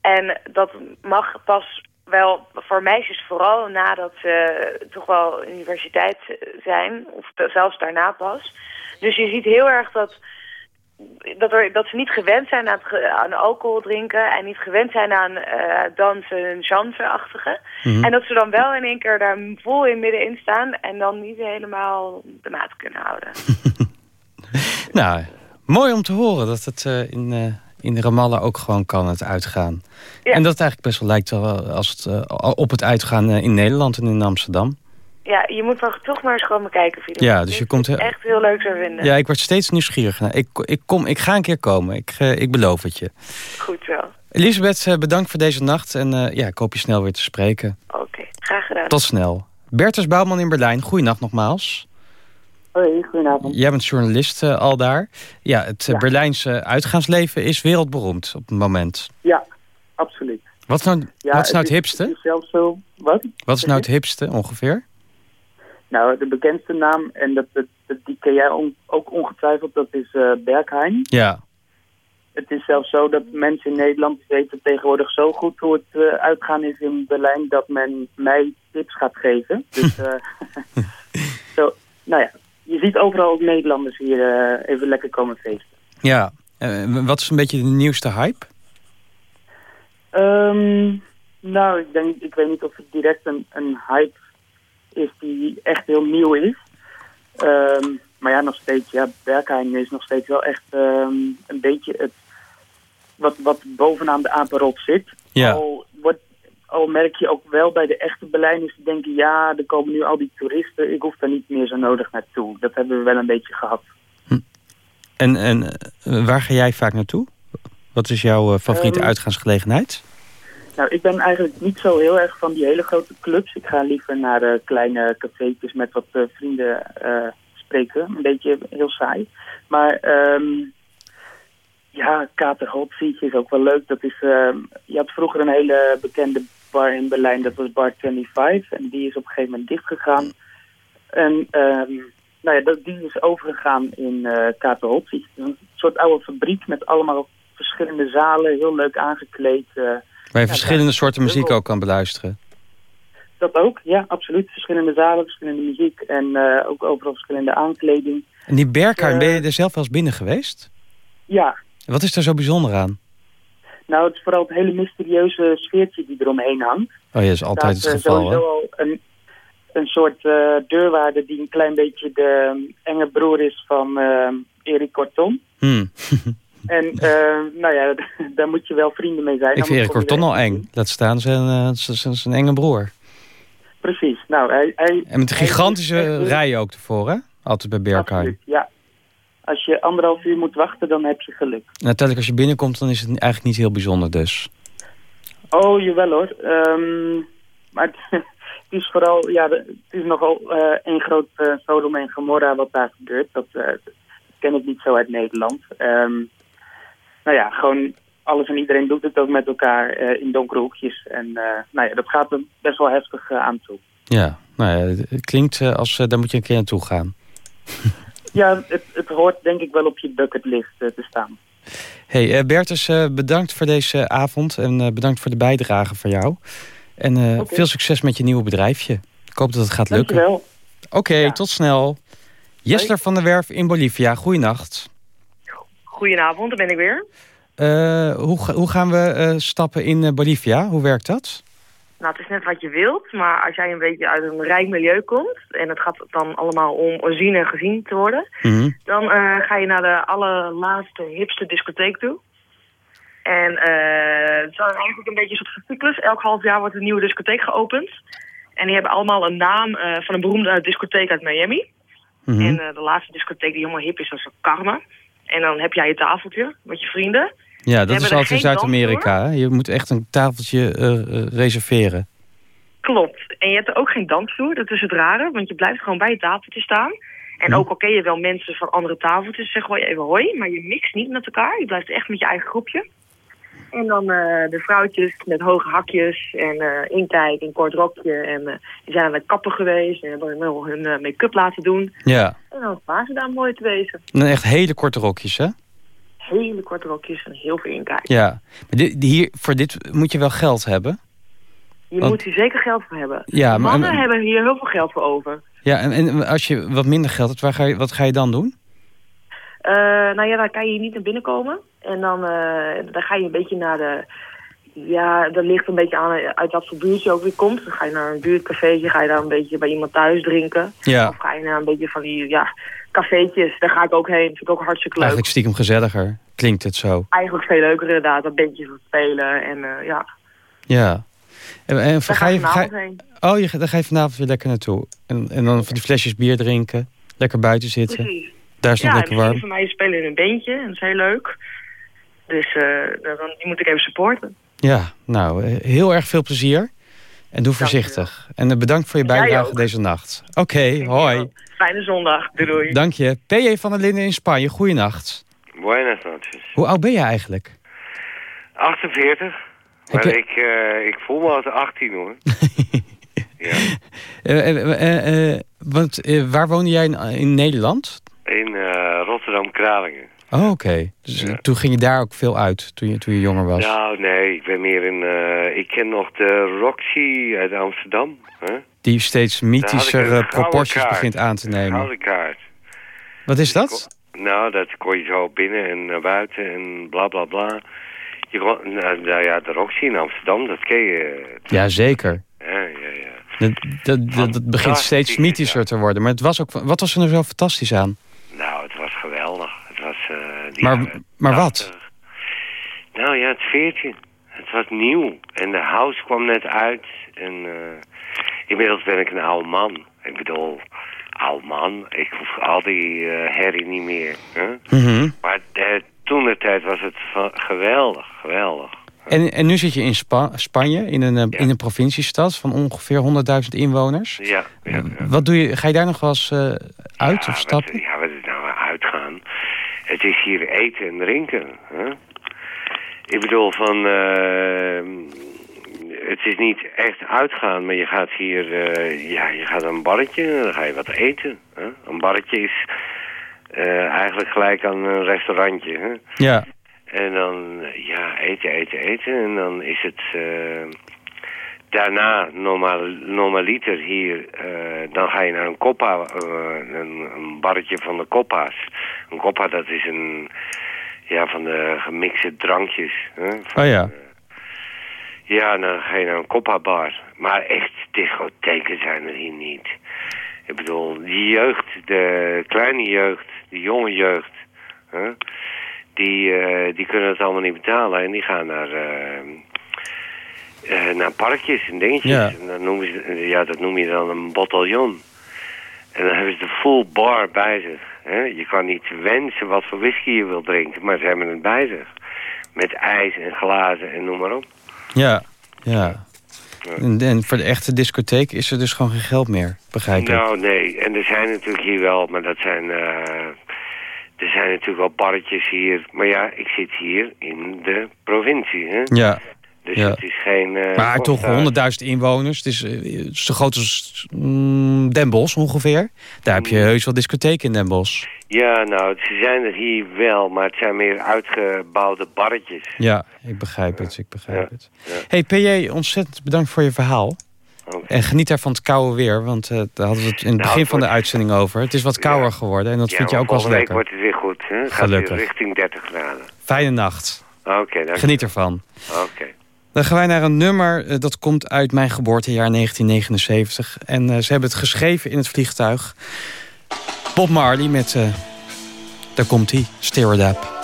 En dat mag pas wel voor meisjes vooral nadat ze toch wel universiteit zijn, of zelfs daarna pas. Dus je ziet heel erg dat, dat, er, dat ze niet gewend zijn aan, het, aan alcohol drinken en niet gewend zijn aan eh, dansen en chansen-achtige. Mhm. En dat ze dan wel in één keer daar vol in middenin staan en dan niet helemaal de maat kunnen houden. Nou, mooi om te horen dat het eh, in, eh, in Ramallah ook gewoon kan, het uitgaan. Ja. En dat het eigenlijk best wel lijkt als het, eh, op het uitgaan eh, in Nederland en in Amsterdam. Ja, je moet wel toch maar eens komen kijken, Filemon. Ja, dus je komt... Echt heel leuk zou vinden. Ja, ik word steeds nieuwsgieriger. Ik, ik, kom, ik ga een keer komen. Ik, eh, ik beloof het je. Goed zo. Elisabeth, bedankt voor deze nacht. En ja, ik hoop je snel weer te spreken. Oké, graag gedaan. Tot snel. Bertus Bouwman in Berlijn, goeienacht nogmaals. Hoi, goedenavond. Jij bent journalist eh, al daar. Ja, het eh, Ja. Berlijnse uitgaansleven is wereldberoemd op het moment. Ja, absoluut. Wat is nou, Ja, wat is nou het hipste? Zelfs zo... Wat? Wat is nou het hipste ongeveer? Nou, de bekendste naam, en dat, dat, dat- die ken jij on- ook ongetwijfeld, dat is eh Berghain. Ja. Het is zelfs zo dat mensen in Nederland weten tegenwoordig zo goed hoe het uitgaan is in Berlijn, dat men mij tips gaat geven. Dus, eh, zo, nou ja, je ziet overal ook Nederlanders hier eh, even lekker komen feesten. Ja. Eh, wat is een beetje de nieuwste hype? Ehm, nou, ik denk, ik weet niet of het direct een, een hype is die echt heel nieuw is. Ehm, maar ja, nog steeds, ja, Berghain is nog steeds wel echt ehm, een beetje het wat, wat bovenaan de apenrot zit. Ja. Al, al merk je ook wel bij de echte Berlijners die denken, ja, er komen nu al die toeristen, ik hoef daar niet meer zo nodig naartoe. Dat hebben we wel een beetje gehad. En, en eh, waar ga jij vaak naartoe? Wat is jouw eh, favoriete Ehm, uitgaansgelegenheid? Nou, ik ben eigenlijk niet zo heel erg van die hele grote clubs. Ik ga liever naar eh, kleine cafeetjes met wat vrienden spreken. Een beetje heel saai. Maar ehm ja, Katerholtziet is ook wel leuk. Dat is, ehm, je had vroeger een hele bekende bar in Berlijn. Dat was Bar 25. En die is op een gegeven moment dichtgegaan. En ehm, nou ja, dat, die is overgegaan in Katerholtziet. Een soort oude fabriek met allemaal verschillende zalen. Heel leuk aangekleed. eh, Waar je ja, verschillende soorten muziek ook kan beluisteren. Dat ook, ja, absoluut. Verschillende zalen, verschillende muziek en eh, ook overal verschillende aankleding. En die Berghain, ben je er zelf wel eens binnen geweest? Ja, Wat is er zo bijzonder aan? Nou het is vooral het hele mysterieuze sfeertje die eromheen hangt. Oh ja, is altijd het eh, geval, hè? sowieso al een, een soort eh, deurwaarder die een klein beetje de um, enge broer is van uh, Erik Corton. Hmm. En uh, nou ja, daar moet je wel vrienden mee zijn. Ik vind Erik Corton al eng. Laat staan zijn, zijn, zijn enge broer. Precies. Nou, hij, hij, en met een gigantische hij, rij ook ervoor, hè? Altijd bij Berkheim. Ja. Als je anderhalf uur moet wachten, dan heb je geluk. Natuurlijk, als je binnenkomt, dan is het eigenlijk niet heel bijzonder dus. Oh, jawel hoor. Um, maar het, is vooral, ja, het is nogal uh, een groot uh, Sodom en Gomorra wat daar gebeurt. Dat, uh, dat ken ik niet zo uit Nederland. Um, nou ja, gewoon alles en iedereen doet het ook met elkaar in donkere hoekjes. En nou ja, dat gaat er best wel heftig aan toe. Ja, nou ja, het klinkt als, daar moet je een keer naartoe gaan. ja, het, het hoort denk ik wel op je bucketlist te staan. Hey, uh, Bertus, uh, bedankt voor deze avond en bedankt voor de bijdrage van jou. En okay. veel succes met je nieuwe bedrijfje. Ik hoop dat het gaat lukken. Dankjewel. Oké, okay, ja. tot snel. Jester van der Werf in Bolivia, goeienacht. Goedenavond, daar ben ik weer. hoe, hoe gaan we stappen in Bolivia? Hoe werkt dat? Nou, het is net wat je wilt, maar als jij een beetje uit een rijk milieu komt... en het gaat dan allemaal om zien en gezien te worden... Mhm. Mm -hmm. dan uh, ga je naar de allerlaatste, hipste discotheek toe. En uh, het is eigenlijk een beetje een soort cyclus. Elk half jaar wordt een nieuwe discotheek geopend. En die hebben allemaal een naam uh, van een beroemde discotheek uit Miami. Mhm. Mm -hmm. En de laatste discotheek die helemaal hip is, dat is Karma. En dan heb jij je tafeltje met je vrienden... Ja, dat is altijd in Zuid-Amerika. Je moet echt een tafeltje uh, reserveren. Klopt. En je hebt er ook geen dansvloer. Dat is het rare, want je blijft gewoon bij je tafeltje staan. En ja. ook al ken je wel mensen van andere tafeltjes, zeg gewoon even hoi. Maar je mixt niet met elkaar. Je blijft echt met je eigen groepje. En dan uh, de vrouwtjes met hoge hakjes en uh, inkijk en kort rokje. En uh, die zijn aan de kappen geweest en hebben hun make-up laten doen. Ja. En dan waren ze daar mooi te wezen. En echt hele korte rokjes, hè? Hele korte rokjes en heel veel inkijk. Ja, maar dit, hier, voor dit moet je wel geld hebben. Je Want, moet hier zeker geld voor hebben. Ja, maar, Mannen hebben hier heel veel geld voor over. Ja, en, en als je wat minder geld hebt, waar ga je, wat ga je dan doen? Uh, nou ja, dan kan je hier niet naar binnen komen. En dan, uh, dan ga je een beetje naar de... Ja, dat ligt een beetje aan uit wat voor buurt je ook weer komt. Dan ga je naar een buurtcafeetje, ga je daar een beetje bij iemand thuis drinken. Ja. Of ga je naar een beetje van die, ja, cafeetjes. Daar ga ik ook heen. Vind ik ook hartstikke leuk. Eigenlijk stiekem gezelliger, klinkt het zo. Eigenlijk veel leuker inderdaad, dat bandjes spelen en uh, ja. Ja. En, en daar ga je, ga je heen. Oh, je, daar ga je vanavond weer lekker naartoe. En, en dan van die flesjes bier drinken, lekker buiten zitten. Precies. Daar is het ja, lekker warm. van mij spelen in een bandje en dat is heel leuk. Dus uh, dan, die moet ik even supporten. Ja, nou, heel erg veel plezier. En doe voorzichtig. En bedankt voor je bijdrage deze nacht. Oké, okay, hoi. Fijne zondag. Doei, doei. Dank je. P.J. van der Linden in Spanje. Goeienacht. Buenas noches. Hoe oud ben je eigenlijk? 48. Maar je... ik, uh, ik voel me als 18 hoor. ja. Uh, want waar woonde jij in, in Nederland? In Rotterdam-Kralingen. Oh, oké. Okay. Dus ja. toen ging je daar ook veel uit, toen je, toen je jonger was? Nou, nee. Ik ben meer in... Uh, ik ken nog de Roxy uit Amsterdam. Huh? Die steeds mythischer proporties kaart. begint aan te nemen. Kaart. Wat is dat? Nou, dat kon je zo binnen en naar buiten en bla bla bla. Je kon, nou ja, de Roxy in Amsterdam, dat ken je. Ja, zeker. Ja, ja, ja. Dat, dat, dat, dat begint steeds mythischer ja. te worden. Maar het was ook, wat was er nou zo fantastisch aan? Nou, het was geweldig. Het was, uh, maar maar wat? Nou ja, het veertje. Het was nieuw. En de house kwam net uit. En uh, inmiddels ben ik een oude man. Ik bedoel, oude man. Ik hoef al die uh, herrie niet meer. Huh? Mm -hmm. Maar toen de tijd was het geweldig, geweldig. En, en nu zit je in Spa Spanje, in een, ja. in een provinciestad van ongeveer 100.000 inwoners. Ja, ja, ja, Wat doe je? Ga je daar nog wel eens uh, uit of stappen? Wat, ja, wat is nou uitgaan? Het is hier eten en drinken. Hè? Ik bedoel van... Uh, het is niet echt uitgaan, maar je gaat hier... Uh, ja, je gaat een barretje, dan ga je wat eten. Hè? Een barretje is eigenlijk gelijk aan een restaurantje. Hè? Ja. En dan, ja, eten, eten, eten. En dan is het uh, daarna normaal, normaliter hier. Uh, dan ga je naar een koppa, uh, een, een barretje van de koppa's. Een koppa, dat is een, ja, van de gemixte drankjes. Hè, van, oh ja. Ja, dan ga je naar een koppabar. Maar echt discotheken zijn er hier niet. Ik bedoel, die jeugd, de kleine jeugd, de jonge jeugd... Hè, die, eh, die kunnen het allemaal niet betalen. En die gaan naar, eh, eh, naar parkjes en dingetjes. Ja. En dan noemen ze, ja, dat noem je dan een bataljon. En dan hebben ze de full bar bij zich. Hè? Je kan niet wensen wat voor whisky je wil drinken, maar ze hebben het bij zich. Met ijs en glazen en noem maar op. Ja, ja. En, en voor de echte discotheek is er dus gewoon geen geld meer, begrijp ik. Nou, nee. En er zijn natuurlijk hier wel, maar dat zijn... eh, er zijn natuurlijk wel barretjes hier. Maar ja, ik zit hier in de provincie, hè? Ja. Dus ja. het is geen... eh, maar toch posthuis. 100.000 inwoners. Het is, eh, het is zo groot als mm, Den Bosch ongeveer. Daar heb je Mm. heus wel discotheken in Den Bosch. Ja, nou, ze zijn er hier wel, maar het zijn meer uitgebouwde barretjes. Ja, ik begrijp het. Ik begrijp het. Hey PJ, ontzettend bedankt voor je verhaal. En geniet daar van het koude weer, want eh, daar hadden we het in het Nou, begin het van de uitzending over. Het is wat kouder geworden en dat ja, vind je ook wel lekker. wordt het weer goed, hè? Gaat Gelukkig. richting 30 graden. Fijne nacht. Oké, dank Geniet ervan. Oké. Dan gaan wij naar een nummer eh, dat komt uit mijn geboortejaar 1979. En eh, ze hebben het geschreven in het vliegtuig. Bob Marley met, eh, daar komt hij, Stir It Up.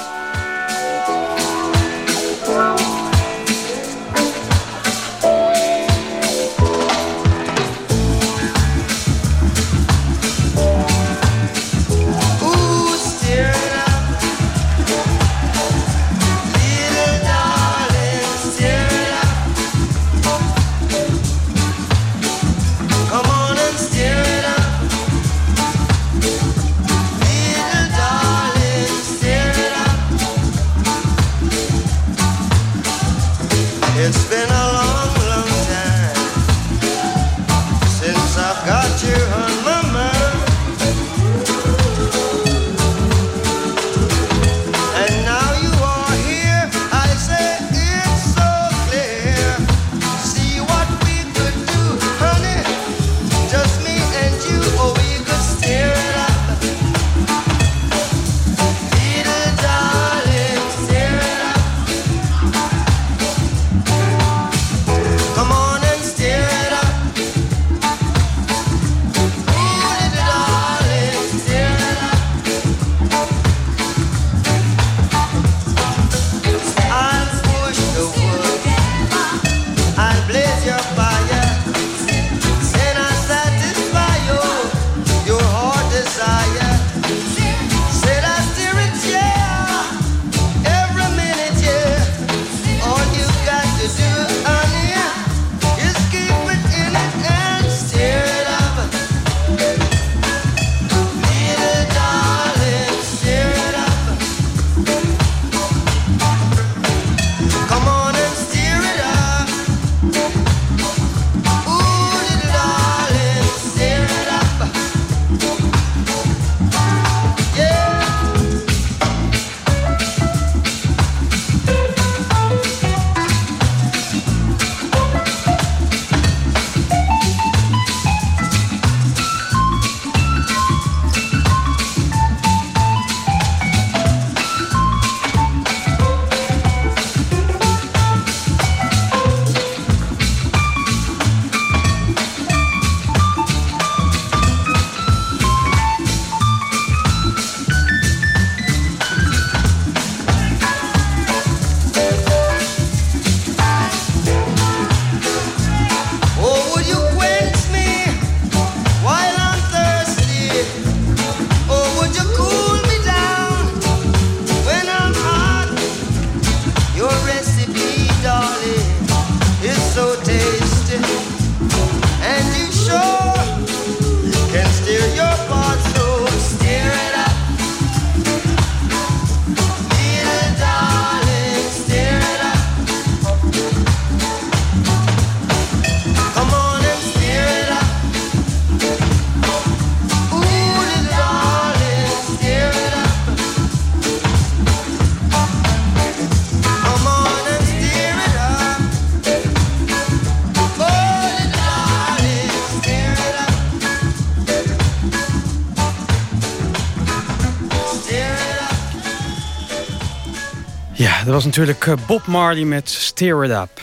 Natuurlijk eh, Bob Marley met Steer It Up.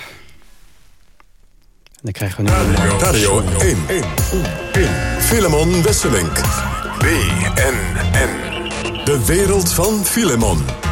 Dan krijgen we nu Radio, Radio 1. 1. 1. Filemon Wesselink. BNN. De wereld van Filemon.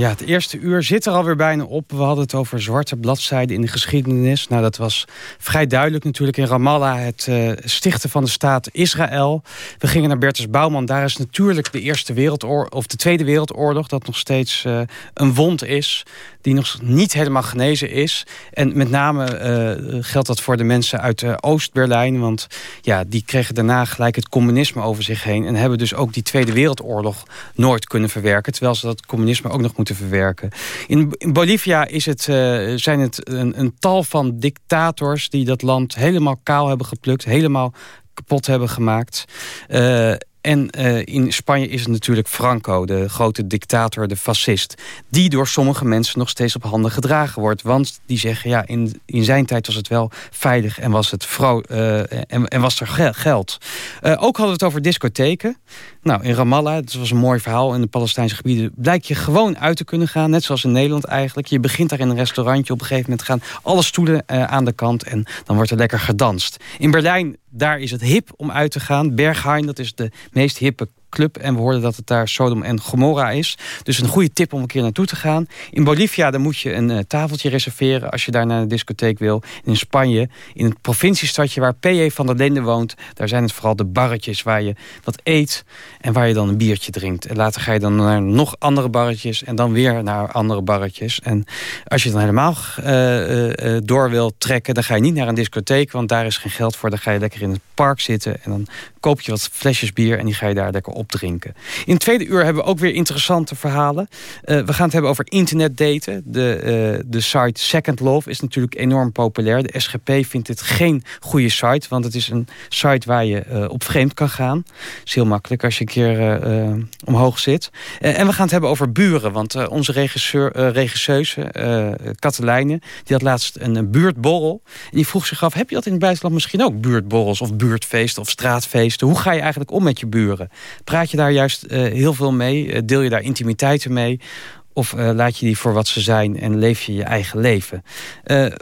Ja, het eerste uur zit er alweer bijna op. We hadden het over zwarte bladzijden in de geschiedenis. Nou, dat was vrij duidelijk natuurlijk in Ramallah... het uh, stichten van de staat Israël. We gingen naar Bertus Bouwman. Daar is natuurlijk de Eerste Wereldoorlog... of de Tweede Wereldoorlog, dat nog steeds uh, een wond is... die nog niet helemaal genezen is. En met name uh, geldt dat voor de mensen uit Oost-Berlijn... want ja, die kregen daarna gelijk het communisme over zich heen... en hebben dus ook die Tweede Wereldoorlog nooit kunnen verwerken... terwijl ze dat communisme ook nog moeten verwerken. In, Bolivia is het, uh, zijn het een, een, tal van dictators... die dat land helemaal kaal hebben geplukt, helemaal kapot hebben gemaakt. Uh, en uh, in Spanje is het natuurlijk Franco, de grote dictator, de fascist. Die door sommige mensen nog steeds op handen gedragen wordt. Want die zeggen, ja, in, in zijn tijd was het wel veilig en was, het vrouw, en, en, was er geld. Ook hadden we het over discotheken. Nou, in Ramallah, dat was een mooi verhaal... in de Palestijnse gebieden blijkt je gewoon uit te kunnen gaan. Net zoals in Nederland eigenlijk. Je begint daar in een restaurantje. Op een gegeven moment gaan alle stoelen uh, aan de kant... en dan wordt er lekker gedanst. In Berlijn, daar is het hip om uit te gaan. Berghain, dat is de meest hippe club. En we hoorden dat het daar Sodom en Gomorra is. Dus een goede tip om een keer naartoe te gaan. In Bolivia dan moet je een uh, tafeltje reserveren als je daar naar de discotheek wil. in Spanje, in het provinciestadje waar P.J. van der Linden woont... daar zijn het vooral de barretjes waar je wat eet en waar je dan een biertje drinkt. En later ga je dan naar nog andere barretjes en dan weer naar andere barretjes. En als je dan helemaal uh, uh, door wil trekken... dan ga je niet naar een discotheek, want daar is geen geld voor. Dan ga je lekker in het park zitten en dan koop je wat flesjes bier... en die ga je daar lekker opdrinken. In het tweede uur hebben we ook weer interessante verhalen. Uh, we gaan het hebben over internetdaten. De, uh, de site Second Love is natuurlijk enorm populair. De SGP vindt dit geen goede site, want het is een site waar je uh, op vreemd kan gaan. Het is heel makkelijk als je een keer omhoog zit. en we gaan het hebben over buren, want onze regisseur, regisseuse, Katelijne, die had laatst een, een buurtborrel. En die vroeg zich af, heb je dat in het buitenland misschien ook buurtborrels of buurtfeesten of straatfeesten? Hoe ga je eigenlijk om met je buren? Praat je daar juist uh, heel veel mee? Uh, deel je daar intimiteiten mee? Of uh, laat je die voor wat ze zijn en leef je je eigen leven?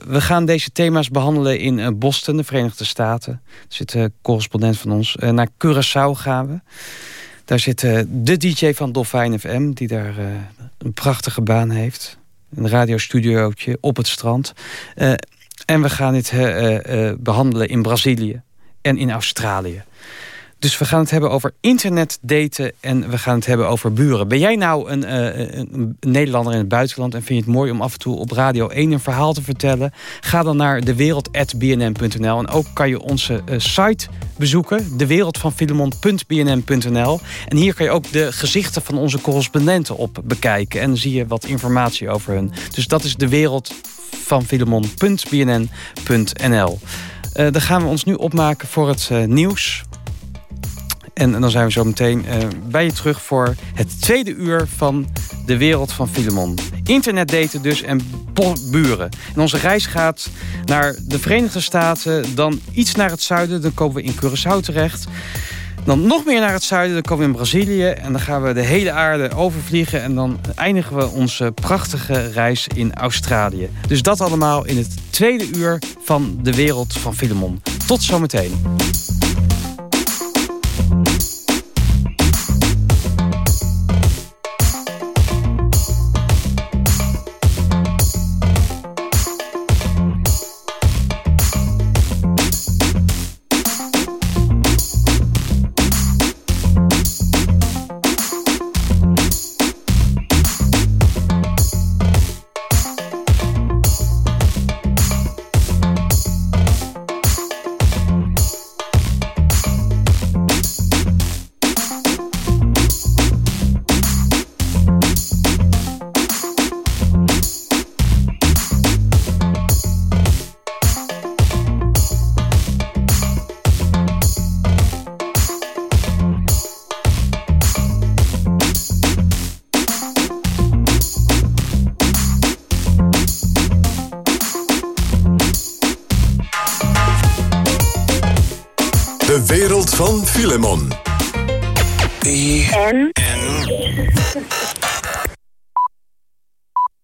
we gaan deze thema's behandelen in Boston, de Verenigde Staten. Er zit een correspondent van ons. naar Curaçao gaan we. Daar zit de DJ van Dolfijn FM, die daar een prachtige baan heeft. Een radiostudiootje op het strand. en we gaan dit behandelen in Brazilië en in Australië. Dus we gaan het hebben over internetdaten en we gaan het hebben over buren. Ben jij nou een, uh, een, Nederlander in het buitenland en vind je het mooi om af en toe op Radio 1 een verhaal te vertellen? Ga dan naar dewereld.bnn.nl en ook kan je onze uh, site bezoeken, dewereldvanfilemon.bnn.nl. En hier kan je ook de gezichten van onze correspondenten op bekijken en zie je wat informatie over hun. Dus dat is dewereldvanfilemon.bnn.nl. Uh, dan gaan we ons nu opmaken voor het nieuws. En dan zijn we zo meteen uh, bij je terug voor het tweede uur van de wereld van Filemon. Internetdaten dus en buren. En onze reis gaat naar de Verenigde Staten, dan iets naar het zuiden. Dan komen we in Curaçao terecht. Dan nog meer naar het zuiden, dan komen we in Brazilië. En dan gaan we de hele aarde overvliegen. En dan eindigen we onze prachtige reis in Australië. Dus dat allemaal in het tweede uur van de wereld van Filemon. Tot zometeen.